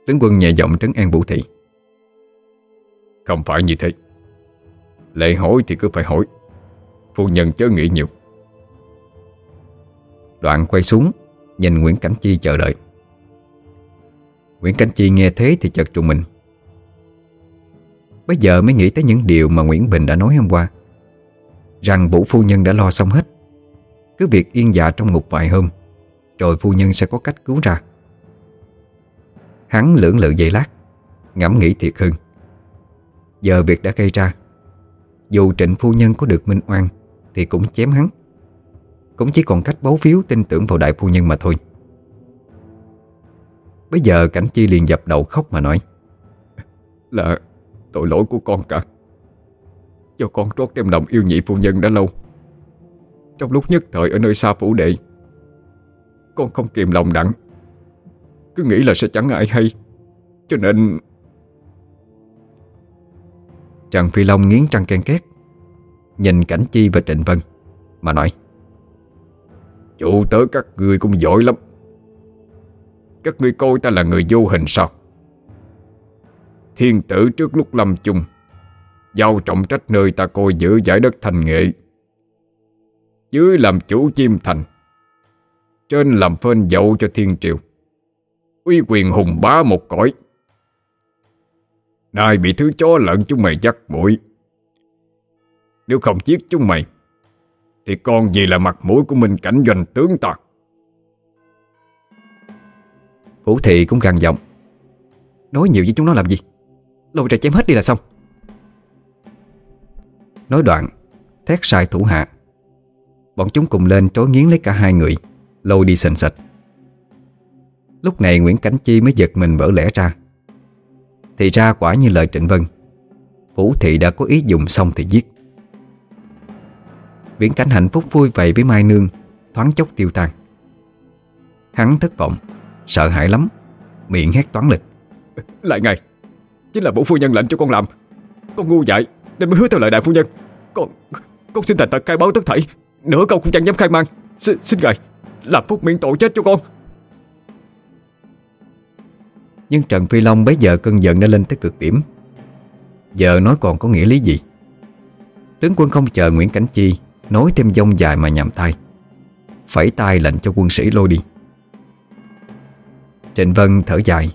Tướng quân nhẹ giọng trấn an Vũ Thị. Không phải như thế. Lệ hỏi thì cứ phải hỏi. Phu nhân chớ nghĩ nhiều. Đoạn quay xuống, Nhìn Nguyễn Cảnh Chi chờ đợi. Nguyễn Cảnh Chi nghe thế thì chợt trùng mình. Bây giờ mới nghĩ tới những điều mà Nguyễn Bình đã nói hôm qua, Rằng Vũ Phu Nhân đã lo xong hết. Cứ việc yên dạ trong ngục vài hôm, Rồi Phu Nhân sẽ có cách cứu ra. Hắn lưỡng lự dây lát, Ngẫm nghĩ thiệt hơn. Giờ việc đã gây ra, Dù trịnh phu nhân có được minh oan Thì cũng chém hắn. Cũng chỉ còn cách bấu phiếu tin tưởng vào đại phu nhân mà thôi. Bây giờ Cảnh Chi liền dập đầu khóc mà nói Là tội lỗi của con cả. Do con trót đem lòng yêu nhị phu nhân đã lâu. Trong lúc nhất thời ở nơi xa phủ đệ Con không kìm lòng đặng. Cứ nghĩ là sẽ chẳng ai hay Cho nên Trần Phi Long nghiến trăng ken két Nhìn Cảnh Chi và Trịnh Vân Mà nói Chủ tớ các ngươi cũng giỏi lắm. Các ngươi coi ta là người vô hình sao? Thiên tử trước lúc lâm chung, Giao trọng trách nơi ta coi giữ giải đất thành nghệ. Dưới làm chủ chim thành, Trên làm phên dậu cho thiên triều. Uy quyền hùng bá một cõi. Nay bị thứ chó lợn chúng mày dắt mũi. Nếu không giết chúng mày thì con gì là mặt mũi của mình cảnh doanh tướng ta. Vũ Thị cũng gằn giọng. Nói nhiều với chúng nó làm gì? Lôi ra chém hết đi là xong. Nói đoạn, Thét sai thủ hạ. Bọn chúng cùng lên trối nghiến lấy cả hai người, Lôi đi sành sạch Lúc này Nguyễn Cảnh Chi mới giật mình vỡ lẽ ra. Thì ra quả như lời Trịnh Vân, Vũ Thị đã có ý dùng xong thì giết. Viễn cảnh hạnh phúc vui vậy với Mai Nương Thoáng chốc tiêu tan. Hắn thất vọng Sợ hãi lắm Miệng hét toán lịch. Lại ngày Chính là bổ phu nhân lệnh cho con làm. Con ngu dại nên mới hứa theo lời đại phu nhân. Con con xin thành thật khai báo tất thảy. Nửa câu cũng chẳng dám khai mang. Xin, xin ngài Làm phúc miễn tội chết cho con. Nhưng Trần Phi Long bấy giờ cơn giận đã lên tới cực điểm. Giờ nói còn có nghĩa lý gì? Tướng quân không chờ Nguyễn Cảnh Chi Nói thêm dông dài mà nhằm tay. Phẩy tay lệnh cho quân sĩ lôi đi. Trịnh Vân thở dài,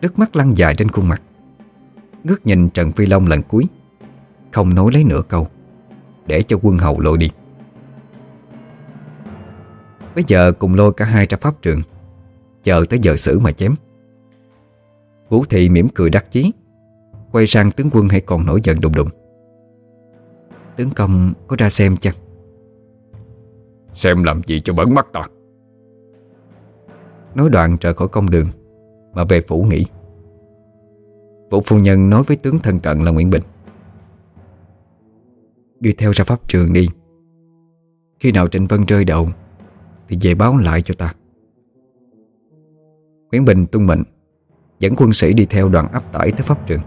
Nước mắt lăn dài trên khuôn mặt. Ngước nhìn Trần Phi Long lần cuối, Không nói lấy nửa câu, Để cho quân hầu lôi đi. Bây giờ cùng lôi cả hai ra pháp trường, Chờ tới giờ xử mà chém. Vũ Thị mỉm cười đắc chí, Quay sang tướng quân hay còn nổi giận đùng đùng. Tướng công có ra xem chăng? Xem làm gì cho bẩn mắt ta. Nói đoạn trở khỏi công đường Mà về phủ nghỉ. Vũ phu nhân nói với tướng thân cận là Nguyễn Bình. Ghi theo ra pháp trường đi. Khi nào Trịnh Vân rơi đầu Thì về báo lại cho ta. Nguyễn Bình tuân mệnh Dẫn quân sĩ đi theo đoàn áp tải tới pháp trường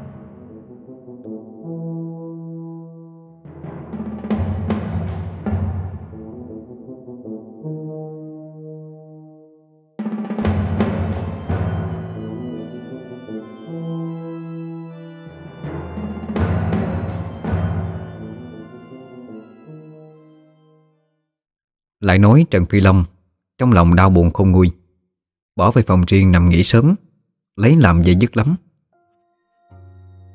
Lại nói Trần Phi Long, Trong lòng đau buồn không nguôi. Bỏ về phòng riêng nằm nghỉ sớm, Lấy làm dây dứt lắm.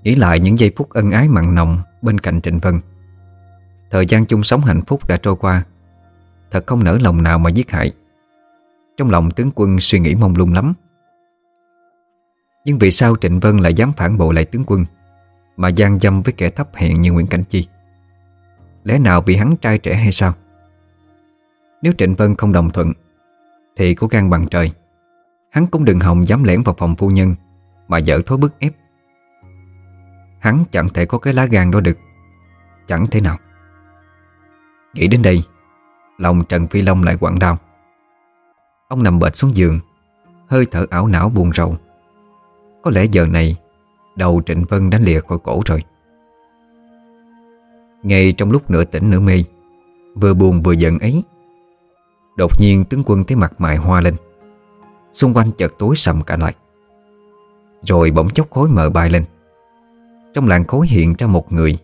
Nghĩ lại những giây phút ân ái mặn nồng Bên cạnh Trịnh Vân. Thời gian chung sống hạnh phúc đã trôi qua, Thật không nỡ lòng nào mà giết hại. Trong lòng tướng quân suy nghĩ mong lung lắm. Nhưng vì sao Trịnh Vân lại dám phản bội lại tướng quân, Mà gian dâm với kẻ thấp hèn như Nguyễn Cảnh Chi? Lẽ nào bị hắn trai trẻ hay sao? Nếu Trịnh Vân không đồng thuận, Thì cố gan bằng trời. Hắn cũng đừng hòng dám lẻn vào phòng phu nhân Mà dở thối bức ép. Hắn chẳng thể có cái lá gan đó được. Chẳng thể nào. Nghĩ đến đây, Lòng Trần Phi Long lại quặn đau. Ông nằm bệt xuống giường, Hơi thở ảo não buồn rầu. Có lẽ giờ này, Đầu Trịnh Vân đã lìa khỏi cổ rồi. Ngay trong lúc nửa tỉnh nửa mê, Vừa buồn vừa giận ấy Đột nhiên tướng quân thấy mặt mày hoa lên. Xung quanh chợt tối sầm cả lại. Rồi bỗng chốc khối mờ bay lên. Trong làng khối hiện ra một người.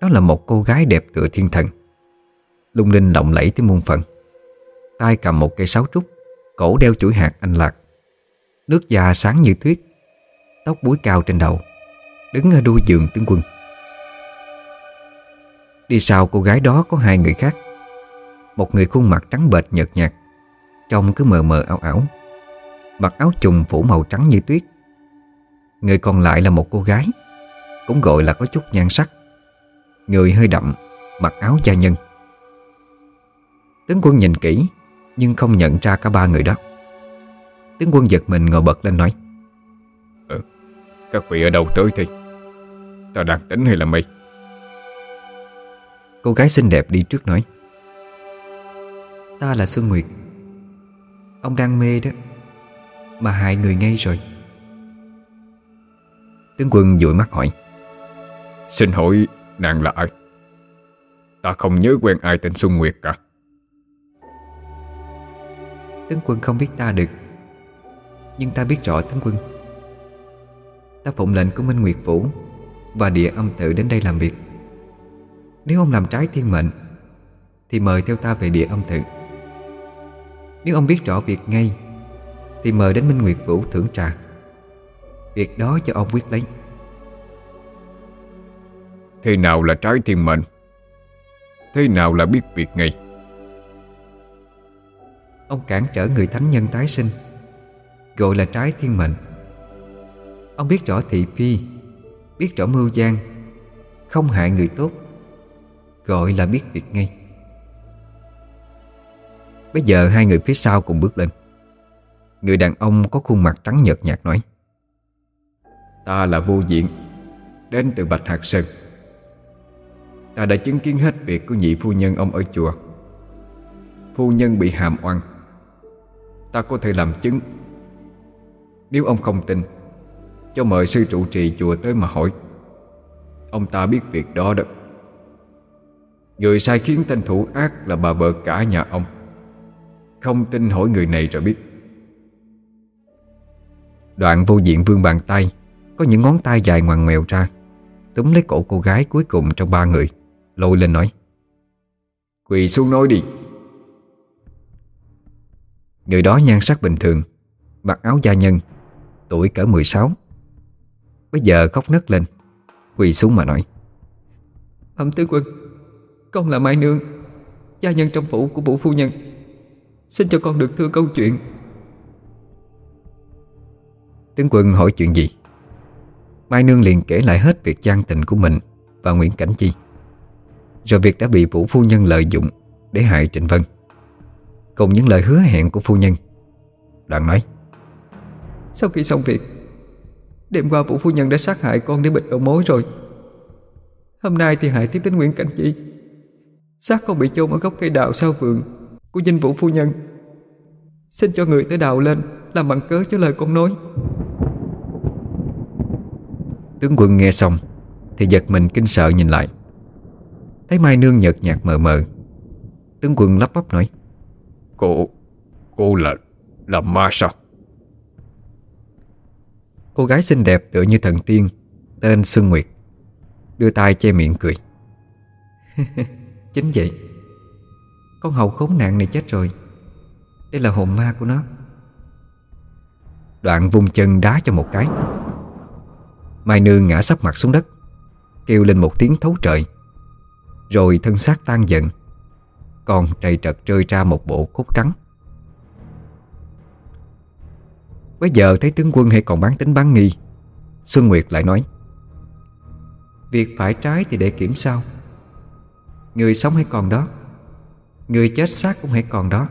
Đó là một cô gái đẹp tựa thiên thần. Lung linh lộng lẫy tới muôn phận tay cầm một cây sáo trúc, Cổ đeo chuỗi hạt anh lạc. Nước da sáng như tuyết, Tóc búi cao trên đầu, Đứng ở đuôi giường tướng quân. Đi sau cô gái đó có hai người khác một người khuôn mặt trắng bệch nhợt nhạt Trông cứ mờ mờ ảo ảo. Mặc áo trùng phủ màu trắng như tuyết. Người còn lại là một cô gái Cũng gọi là có chút nhan sắc. Người hơi đậm Mặc áo gia nhân. Tướng quân nhìn kỹ Nhưng không nhận ra cả ba người đó. Tướng quân giật mình ngồi bật lên nói Ừ Các vị ở đâu tới thì? Ta đang tính hay là mây Cô gái xinh đẹp đi trước nói Ta là Xuân Nguyệt. Ông đang mê đó Mà hại người ngay rồi. Tướng quân dụi mắt hỏi Xin hỏi nàng là ai? Ta không nhớ quen ai tên Xuân Nguyệt cả. Tướng quân không biết ta được Nhưng ta biết rõ tướng quân. Ta phụng lệnh của Minh Nguyệt Phủ Và địa âm tự đến đây làm việc. Nếu ông làm trái thiên mệnh Thì mời theo ta về địa âm tự nếu ông biết rõ việc ngay Thì mời đến Minh Nguyệt Vũ thưởng trà. Việc đó cho ông quyết lấy. Thế nào là trái thiên mệnh Thế nào là biết việc ngay? Ông cản trở người thánh nhân tái sinh Gọi là trái thiên mệnh. Ông biết rõ thị phi Biết rõ mưu gian Không hại người tốt Gọi là biết việc ngay Bây giờ hai người phía sau cùng bước lên. Người đàn ông có khuôn mặt trắng nhợt nhạt nói, Ta là vô diện, Đến từ Bạch Hạc Sơn. Ta đã chứng kiến hết việc của nhị phu nhân ông ở chùa. Phu nhân bị hàm oan. Ta có thể làm chứng. Nếu ông không tin, Cho mời sư trụ trì chùa tới mà hỏi. Ông ta biết việc đó đó. Người sai khiến tên thủ ác là bà vợ cả nhà ông không tin hỏi người này rồi biết. Đoạn vô diện vương bàn tay, Có những ngón tay dài ngoằn mèo ra, Túm lấy cổ cô gái cuối cùng trong ba người, Lôi lên nói. Quỳ xuống nói đi. Người đó nhan sắc bình thường, Mặc áo gia nhân, Tuổi cỡ 16 Bây giờ khóc nấc lên, Quỳ xuống mà nói. Âm tứ quân Con là Mai Nương, Gia nhân trong phủ của vũ phu nhân. Xin cho con được thưa câu chuyện. Tướng quân hỏi chuyện gì? Mai Nương liền kể lại hết việc gian tình của mình Và Nguyễn Cảnh Chi. Rồi việc đã bị Vũ Phu Nhân lợi dụng Để hại Trịnh Vân. Cùng những lời hứa hẹn của Phu Nhân. Đoạn nói, Sau khi xong việc, Đêm qua vũ phu nhân đã sát hại con để bịt đầu mối rồi. Hôm nay thì hại tiếp đến Nguyễn Cảnh Chi. Xác con bị chôn ở gốc cây đào sau vườn. Của dinh vũ phu nhân. Xin cho người tới đào lên Làm bằng cớ cho lời con nói. Tướng quân nghe xong Thì giật mình kinh sợ nhìn lại. Thấy Mai Nương nhợt nhạt mờ mờ. Tướng quân lắp bắp nói Cô Cô là Là ma sao? Cô gái xinh đẹp tựa như thần tiên Tên Xuân Nguyệt Đưa tay che miệng cười. cười. Chính vậy con hầu khốn nạn này chết rồi. Đây là hồn ma của nó. Đoạn vung chân đá cho một cái. Mai Nương ngã sắp mặt xuống đất, Kêu lên một tiếng thấu trời. Rồi thân xác tan giận Còn trầy trật rơi ra một bộ cốt trắng. Bây giờ thấy tướng quân hay còn bán tính bán nghi, Xuân Nguyệt lại nói, Việc phải trái thì để kiểm sau Người sống hay còn đó Người chết xác cũng hãy còn đó.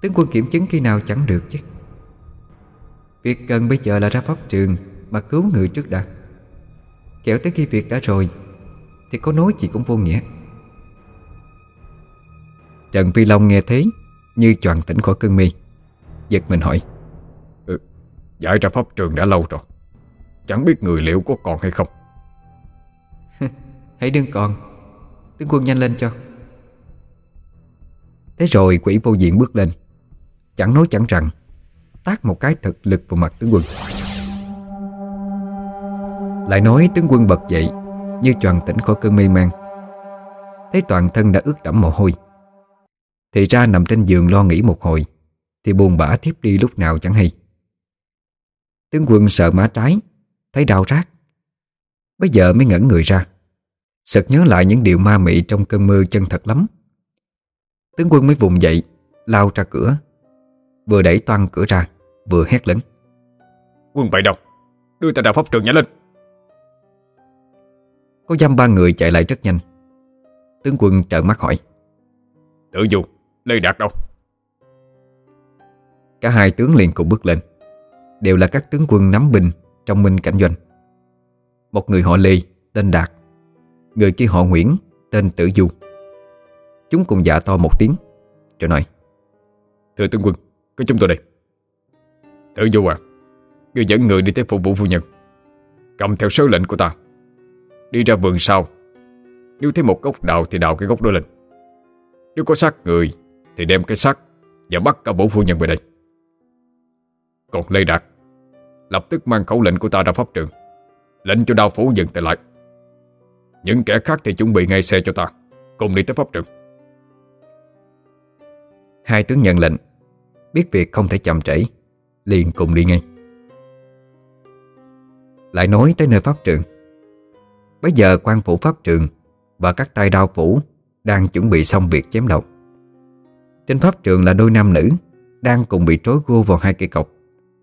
Tướng quân kiểm chứng khi nào chẳng được chứ? Việc cần bây giờ là ra pháp trường Mà cứu người trước đã. Kẻo tới khi việc đã rồi Thì có nói gì cũng vô nghĩa. Trần Phi Long nghe thế Như choàng tỉnh khỏi cơn mê Giật mình hỏi. Ừ, Giải ra pháp trường đã lâu rồi. Chẳng biết người liệu có còn hay không? Hãy đừng còn. Tướng quân nhanh lên cho Thế rồi quỷ vô diện bước lên. Chẳng nói chẳng rằng Tác một cái thật lực vào mặt tướng quân. Lại nói tướng quân bật dậy, Như choàng tỉnh khỏi cơn mê man. Thấy toàn thân đã ướt đẫm mồ hôi. Thì ra nằm trên giường lo nghĩ một hồi, Thì buồn bã thiếp đi lúc nào chẳng hay. Tướng quân sợ má trái, Thấy đau rát. Bây giờ mới ngẩn người ra Sợt nhớ lại những điều ma mị trong cơn mơ chân thật lắm. Tướng quân mới vùng dậy Lao ra cửa. Vừa đẩy toan cửa ra Vừa hét lớn. Quân vậy đâu Đưa ta đào pháp trường nhảy lên. Có dăm ba người chạy lại rất nhanh. Tướng quân trợn mắt hỏi. Tự dù Lê Đạt đâu? Cả hai tướng liền cùng bước lên. Đều là các tướng quân nắm binh Trong minh cảnh doanh. Một người họ Lê tên Đạt. Người kia họ Nguyễn Tên Tử Du Chúng cùng dạ to một tiếng. Rồi nói, Thưa tướng quân, Có chúng tôi đây. Tử vô à ngươi dẫn người đi tới phục vụ phu nhân. Cầm theo sớ lệnh của ta. Đi ra vườn sau. Nếu thấy một gốc đào thì đào cái gốc đó lên. Nếu có xác người Thì đem cái xác Và bắt cả bổ phu nhân về đây. Còn Lê Đạt Lập tức mang khẩu lệnh của ta ra pháp trường, Lệnh cho đao phủ dừng tại lại. Những kẻ khác thì chuẩn bị ngay xe cho ta, Cùng đi tới pháp trường. Hai tướng nhận lệnh. Biết việc không thể chậm trễ, Liền cùng đi ngay. Lại nói tới nơi pháp trường. Bây giờ quan phủ pháp trường Và các tay đao phủ Đang chuẩn bị xong việc chém đầu. Trên pháp trường là đôi nam nữ Đang cùng bị trối gô vào hai cây cọc,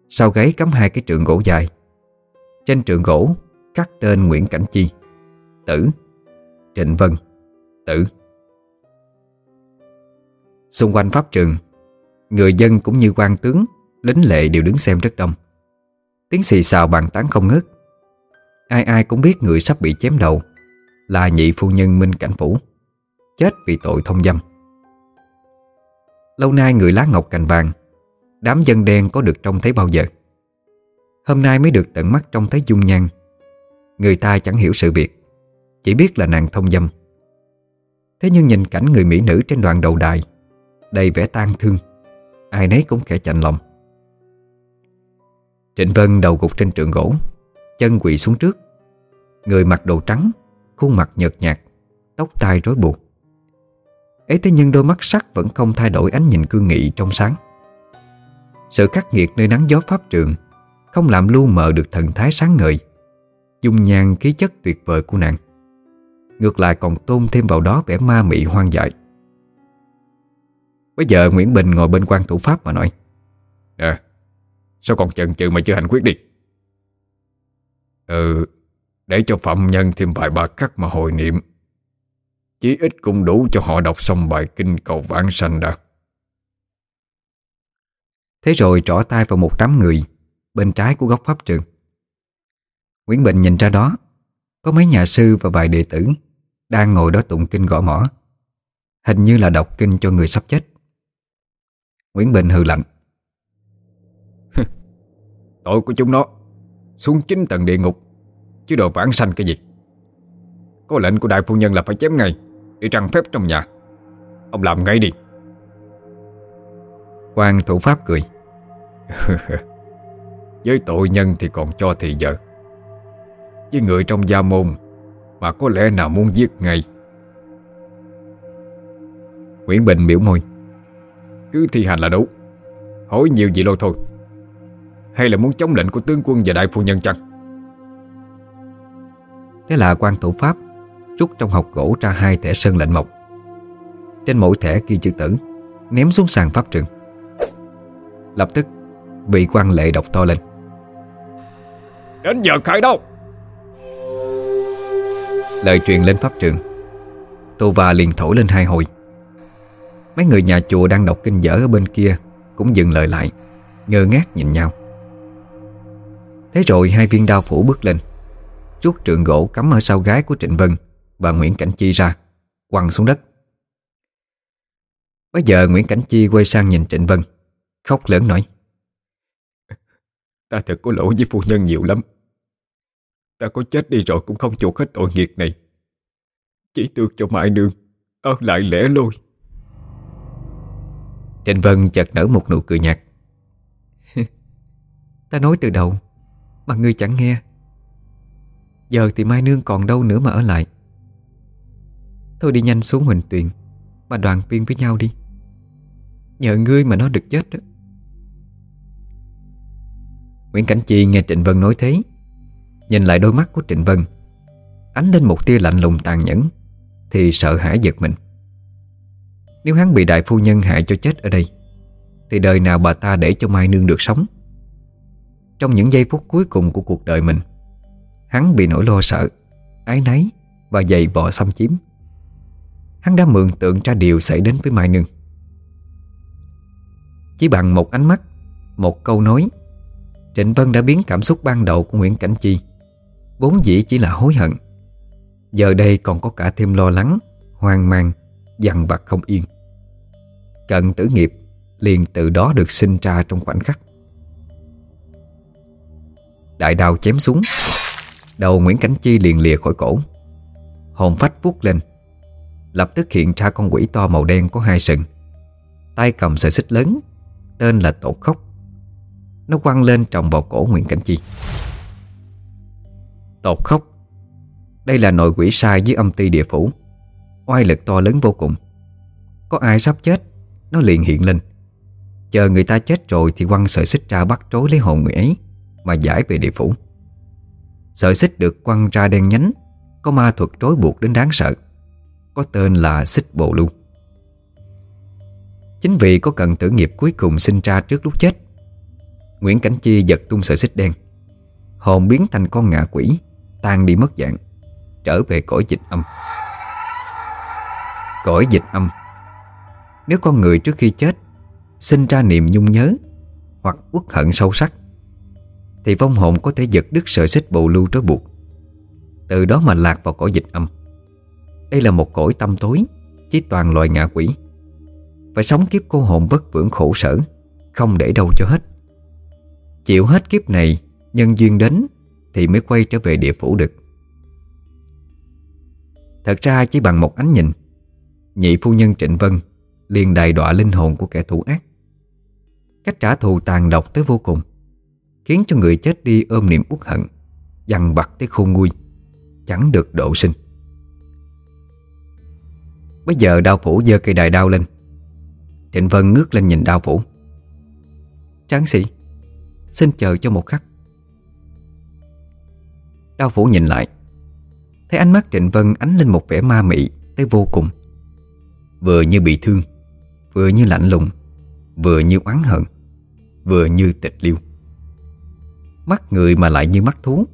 Sau gáy cắm hai cái trường gỗ dài. Trên trường gỗ Cắt tên Nguyễn Cảnh Chi, Tử, Trịnh Vân, Tử. Xung quanh pháp trường. Người dân cũng như quan tướng Lính lệ đều đứng xem rất đông. Tiếng xì xào bàn tán không ngớt. Ai ai cũng biết người sắp bị chém đầu Là nhị phu nhân Minh Cảnh Phủ, Chết vì tội thông dâm. Lâu nay người lá ngọc cành vàng, Đám dân đen có được trông thấy bao giờ? Hôm nay mới được tận mắt trông thấy dung nhan. Người ta chẳng hiểu sự việc, chỉ biết là nàng thông dâm. Thế nhưng nhìn cảnh người mỹ nữ trên đoạn đầu đài Đầy vẻ tang thương. Ai nấy cũng khẽ chạnh lòng. Trịnh Vân đầu gục trên trường gỗ, Chân quỳ xuống trước. Người mặc đồ trắng, Khuôn mặt nhợt nhạt, Tóc tai rối bù. Ấy thế nhưng đôi mắt sắc vẫn không thay đổi ánh nhìn cương nghị trong sáng. Sự khắc nghiệt nơi nắng gió pháp trường Không làm lu mờ được thần thái sáng ngời, Dung nhan khí chất tuyệt vời của nàng. Ngược lại còn tôn thêm vào đó vẻ ma mị hoang dại. Bây giờ Nguyễn Bình ngồi bên quan thủ pháp mà nói. Nè Sao còn chần chừ mà chưa hành quyết đi? Ừ Để cho phạm nhân thêm vài ba khắc mà hồi niệm. Chí ít cũng đủ cho họ đọc xong bài kinh cầu vãng sanh đã. Thế rồi trỏ tay vào một đám người Bên trái của góc pháp trường. Nguyễn Bình nhìn ra đó Có mấy nhà sư và vài đệ tử Đang ngồi đó tụng kinh gõ mỏ Hình như là đọc kinh cho người sắp chết Nguyễn Bình hừ lạnh. Tội của chúng nó Xuống chính tầng địa ngục Chứ đồ vãng sanh cái gì? Có lệnh của đại phu nhân là phải chém ngay Để trăng phép trong nhà. Ông làm ngay đi. Quan thủ pháp cười. cười. Với tội nhân thì còn cho thì giờ. Với người trong gia môn Mà có lẽ nào muốn giết ngay? Nguyễn Bình biểu môi Cứ thi hành là đủ. Hỏi nhiều gì lôi thôi. Hay là muốn chống lệnh của tướng quân và đại phu nhân chăng? Thế là quan thủ pháp Rút trong hộp gỗ ra hai thẻ sơn lệnh mộc. Trên mỗi thẻ ghi chữ tử Ném xuống sàn pháp trường. Lập tức Vị quan lệ đọc to lên. Đến giờ khai đâu? Lời truyền lên pháp trường Tô Va liền thổi lên hai hồi Mấy người nhà chùa đang đọc kinh dở ở bên kia Cũng dừng lời lại, Ngơ ngác nhìn nhau. Thế rồi hai viên đao phủ bước lên, Rút trượng gỗ cắm ở sau gái của Trịnh Vân Và Nguyễn Cảnh Chi ra, Quăng xuống đất. Bây giờ Nguyễn Cảnh Chi quay sang nhìn Trịnh Vân, Khóc lớn nói, Ta thật có lỗi với phu nhân nhiều lắm. Ta có chết đi rồi cũng không chuộc hết tội nghiệp này. Chỉ tước cho Mai Nương ơn lại lẻ lôi. Trịnh Vân chợt nở một nụ cười nhạt. Ta nói từ đầu Mà ngươi chẳng nghe. Giờ thì Mai Nương còn đâu nữa mà ở lại. Thôi đi nhanh xuống Huỳnh Tuyền Mà đoàn viên với nhau đi. Nhờ ngươi mà nó được chết đó. Nguyễn Cảnh Chi nghe Trịnh Vân nói thế Nhìn lại đôi mắt của Trịnh Vân. Ánh lên một tia lạnh lùng tàn nhẫn Thì sợ hãi giật mình nếu hắn bị đại phu nhân hại cho chết ở đây, Thì đời nào bà ta để cho Mai Nương được sống? Trong những giây phút cuối cùng của cuộc đời mình, Hắn bị nỗi lo sợ Ái náy Và dày vò xâm chiếm. Hắn đã mượn tượng ra điều xảy đến với Mai Nương. Chỉ bằng một ánh mắt, Một câu nói, Trịnh Vân đã biến cảm xúc ban đầu của Nguyễn Cảnh Chi Vốn dĩ chỉ là hối hận. Giờ đây còn có cả thêm lo lắng, Hoang mang, Dằn vặt không yên. Cận tử nghiệp liền từ đó được sinh ra trong khoảnh khắc. Đại đao chém xuống, Đầu Nguyễn Cảnh Chi liền lìa khỏi cổ. Hồn phách vuốt lên, Lập tức hiện ra con quỷ to màu đen có hai sừng. Tay cầm sợi xích lớn, Tên là Tổ Khốc nó quăng lên trọng vào cổ Nguyễn Cảnh Chi. Tột khóc, Đây là nội quỷ sai dưới âm ty địa phủ. Oai lực to lớn vô cùng. Có ai sắp chết? Nó liền hiện lên. Chờ người ta chết rồi thì quăng sợi xích ra bắt trối lấy hồn người ấy Mà giải về địa phủ. Sợi xích được quăng ra đen nhánh, Có ma thuật trối buộc đến đáng sợ. Có tên là xích bồ lưu Chính vì có cần tử nghiệp cuối cùng sinh ra trước lúc chết, Nguyễn Cảnh Chi giật tung sợi xích đen. Hồn biến thành con ngạ quỷ, Tan đi mất dạng, Trở về cõi dịch âm. Cõi dịch âm. Nếu con người trước khi chết Sinh ra niềm nhung nhớ Hoặc uất hận sâu sắc, Thì vong hồn có thể giật đứt sợi xích bộ lưu trói buộc. Từ đó mà lạc vào cõi dịch âm. Đây là một cõi tâm tối Chỉ toàn loài ngạ quỷ. Phải sống kiếp cô hồn vất vưởng khổ sở, Không để đâu cho hết. Chịu hết kiếp này, Nhân duyên đến Thì mới quay trở về địa phủ được. Thật ra chỉ bằng một ánh nhìn, Nhị phu nhân Trịnh Vân liền đại đọa linh hồn của kẻ thủ ác. Cách trả thù tàn độc tới vô cùng, Khiến cho người chết đi ôm niềm uất hận, Dằn vặt tới khôn nguôi, Chẳng được độ sinh. Bây giờ đao phủ giơ cây đài đao lên. Trịnh Vân ngước lên nhìn đao phủ. Tráng sĩ, Xin chờ cho một khắc. Đao phủ nhìn lại, Thấy ánh mắt Trịnh Vân ánh lên một vẻ ma mị Tới vô cùng. Vừa như bị thương Vừa như lạnh lùng, Vừa như oán hận, Vừa như tịch liêu. Mắt người mà lại như mắt thú,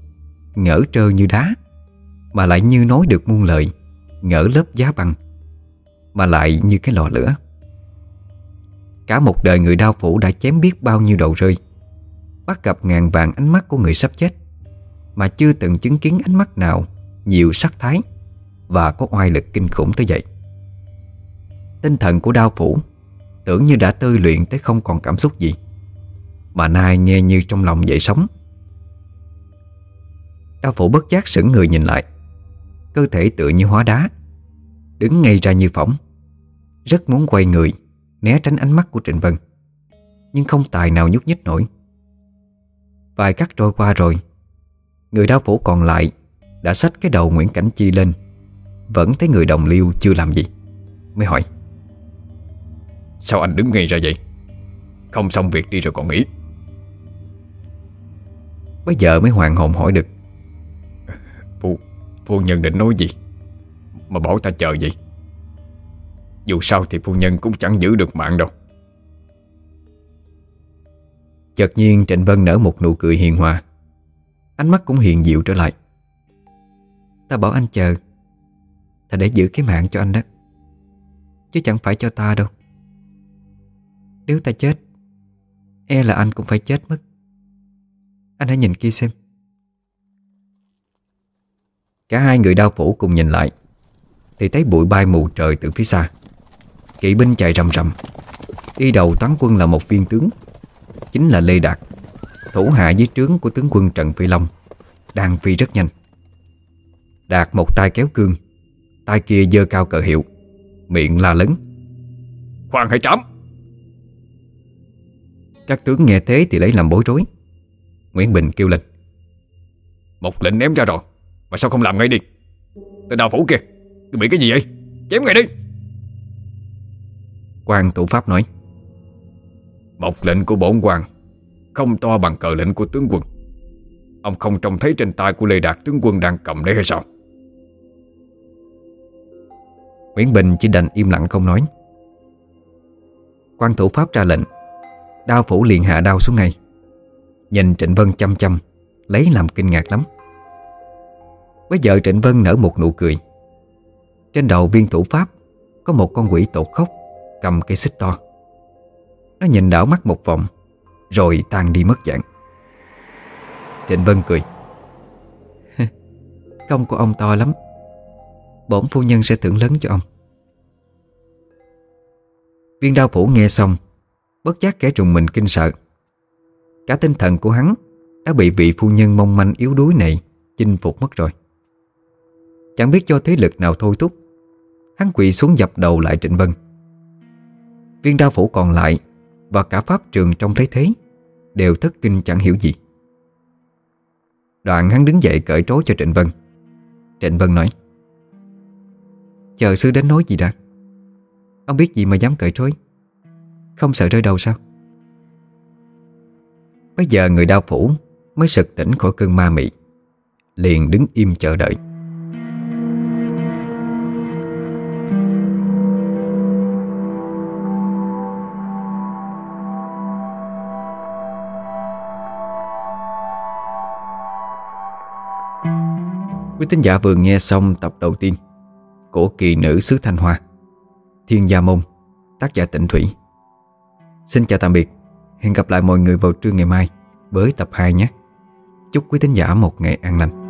Ngỡ trơ như đá, Mà lại như nói được muôn lời, Ngỡ lớp giá băng, Mà lại như cái lò lửa. Cả một đời người đau phủ đã chém biết bao nhiêu đầu rơi, Bắt gặp ngàn vàng ánh mắt của người sắp chết, Mà chưa từng chứng kiến ánh mắt nào Nhiều sắc thái Và có oai lực kinh khủng tới vậy. Tinh thần của đao phủ Tưởng như đã tơi luyện tới không còn cảm xúc gì. Mà nay nghe như trong lòng dậy sống Đao phủ bất giác sững người nhìn lại. Cơ thể tựa như hóa đá, Đứng ngay ra như phỏng. Rất muốn quay người, Né tránh ánh mắt của Trịnh Vân, Nhưng không tài nào nhúc nhích nổi. Vài cắt trôi qua rồi, Người đao phủ còn lại Đã xách cái đầu Nguyễn Cảnh Chi lên. Vẫn thấy người đồng liêu chưa làm gì, Mới hỏi. Sao anh đứng ngay ra vậy? Không xong việc đi rồi còn nghĩ. Bây giờ mới hoàng hồn hỏi được. Phu, phu nhân định nói gì? Mà bảo ta chờ vậy. Dù sao thì phu nhân cũng chẳng giữ được mạng đâu. Chợt nhiên Trịnh Vân nở một nụ cười hiền hòa. Ánh mắt cũng hiền dịu trở lại. Ta bảo anh chờ. Là để giữ cái mạng cho anh đó. Chứ chẳng phải cho ta đâu nếu ta chết E là anh cũng phải chết mất. Anh hãy nhìn kia xem. Cả hai người đau phủ cùng nhìn lại, Thì thấy bụi bay mù trời từ phía xa. Kỵ binh chạy rầm rầm. Đi đầu toán quân là một viên tướng, Chính là Lê Đạt, Thủ hạ dưới trướng của tướng quân Trần Phi Long, Đang phi rất nhanh. Đạt một tay kéo cương, Tay kia dơ cao cờ hiệu, Miệng la lớn. Khoan hãy trắm các tướng nghe thế thì lấy làm bối rối. Nguyễn Bình kêu lên. Một lệnh ném ra rồi Mà sao không làm ngay đi? Tên đào phủ kìa Tôi bị cái gì vậy? Chém ngay đi. Quan thủ pháp nói. Một lệnh của bổn quan Không to bằng cờ lệnh của tướng quân. Ông không trông thấy trên tay của Lê Đạt tướng quân đang cầm đấy hay sao? Nguyễn Bình chỉ đành im lặng không nói. Quan thủ pháp ra lệnh Đao phủ liền hạ đao xuống ngay. Nhìn Trịnh Vân chăm chăm, Lấy làm kinh ngạc lắm. Bây giờ Trịnh Vân nở một nụ cười. Trên đầu viên thủ pháp, Có một con quỷ tổ khóc, Cầm cây xích to. Nó nhìn đảo mắt một vòng, Rồi tan đi mất dạng. Trịnh Vân cười. Công của ông to lắm. Bổn phu nhân sẽ thưởng lớn cho ông. Viên đao phủ nghe xong Bất giác kẻ trùng mình kinh sợ. Cả tinh thần của hắn Đã bị vị phu nhân mong manh yếu đuối này Chinh phục mất rồi. Chẳng biết do thế lực nào thôi thúc, Hắn quỳ xuống dập đầu lại Trịnh Vân. Viên đao phủ còn lại Và cả pháp trường trong thấy thế Đều thất kinh chẳng hiểu gì. Đoạn hắn đứng dậy cởi trối cho Trịnh Vân. Trịnh Vân nói, Chờ sư đến nói gì đã? Ông biết gì mà dám cởi trối không sợ rơi đầu sao? Bây giờ người đau phủ Mới sực tỉnh khỏi cơn ma mị, Liền đứng im chờ đợi. Quý tín giả vừa nghe xong tập đầu tiên Của kỳ nữ xứ Thanh Hoa, Thiên Gia Môn, Tác giả Tịnh Thủy. Xin chào tạm biệt. Hẹn gặp lại mọi người vào trưa ngày mai Với tập 2 nhé. Chúc quý tín giả một ngày an lành.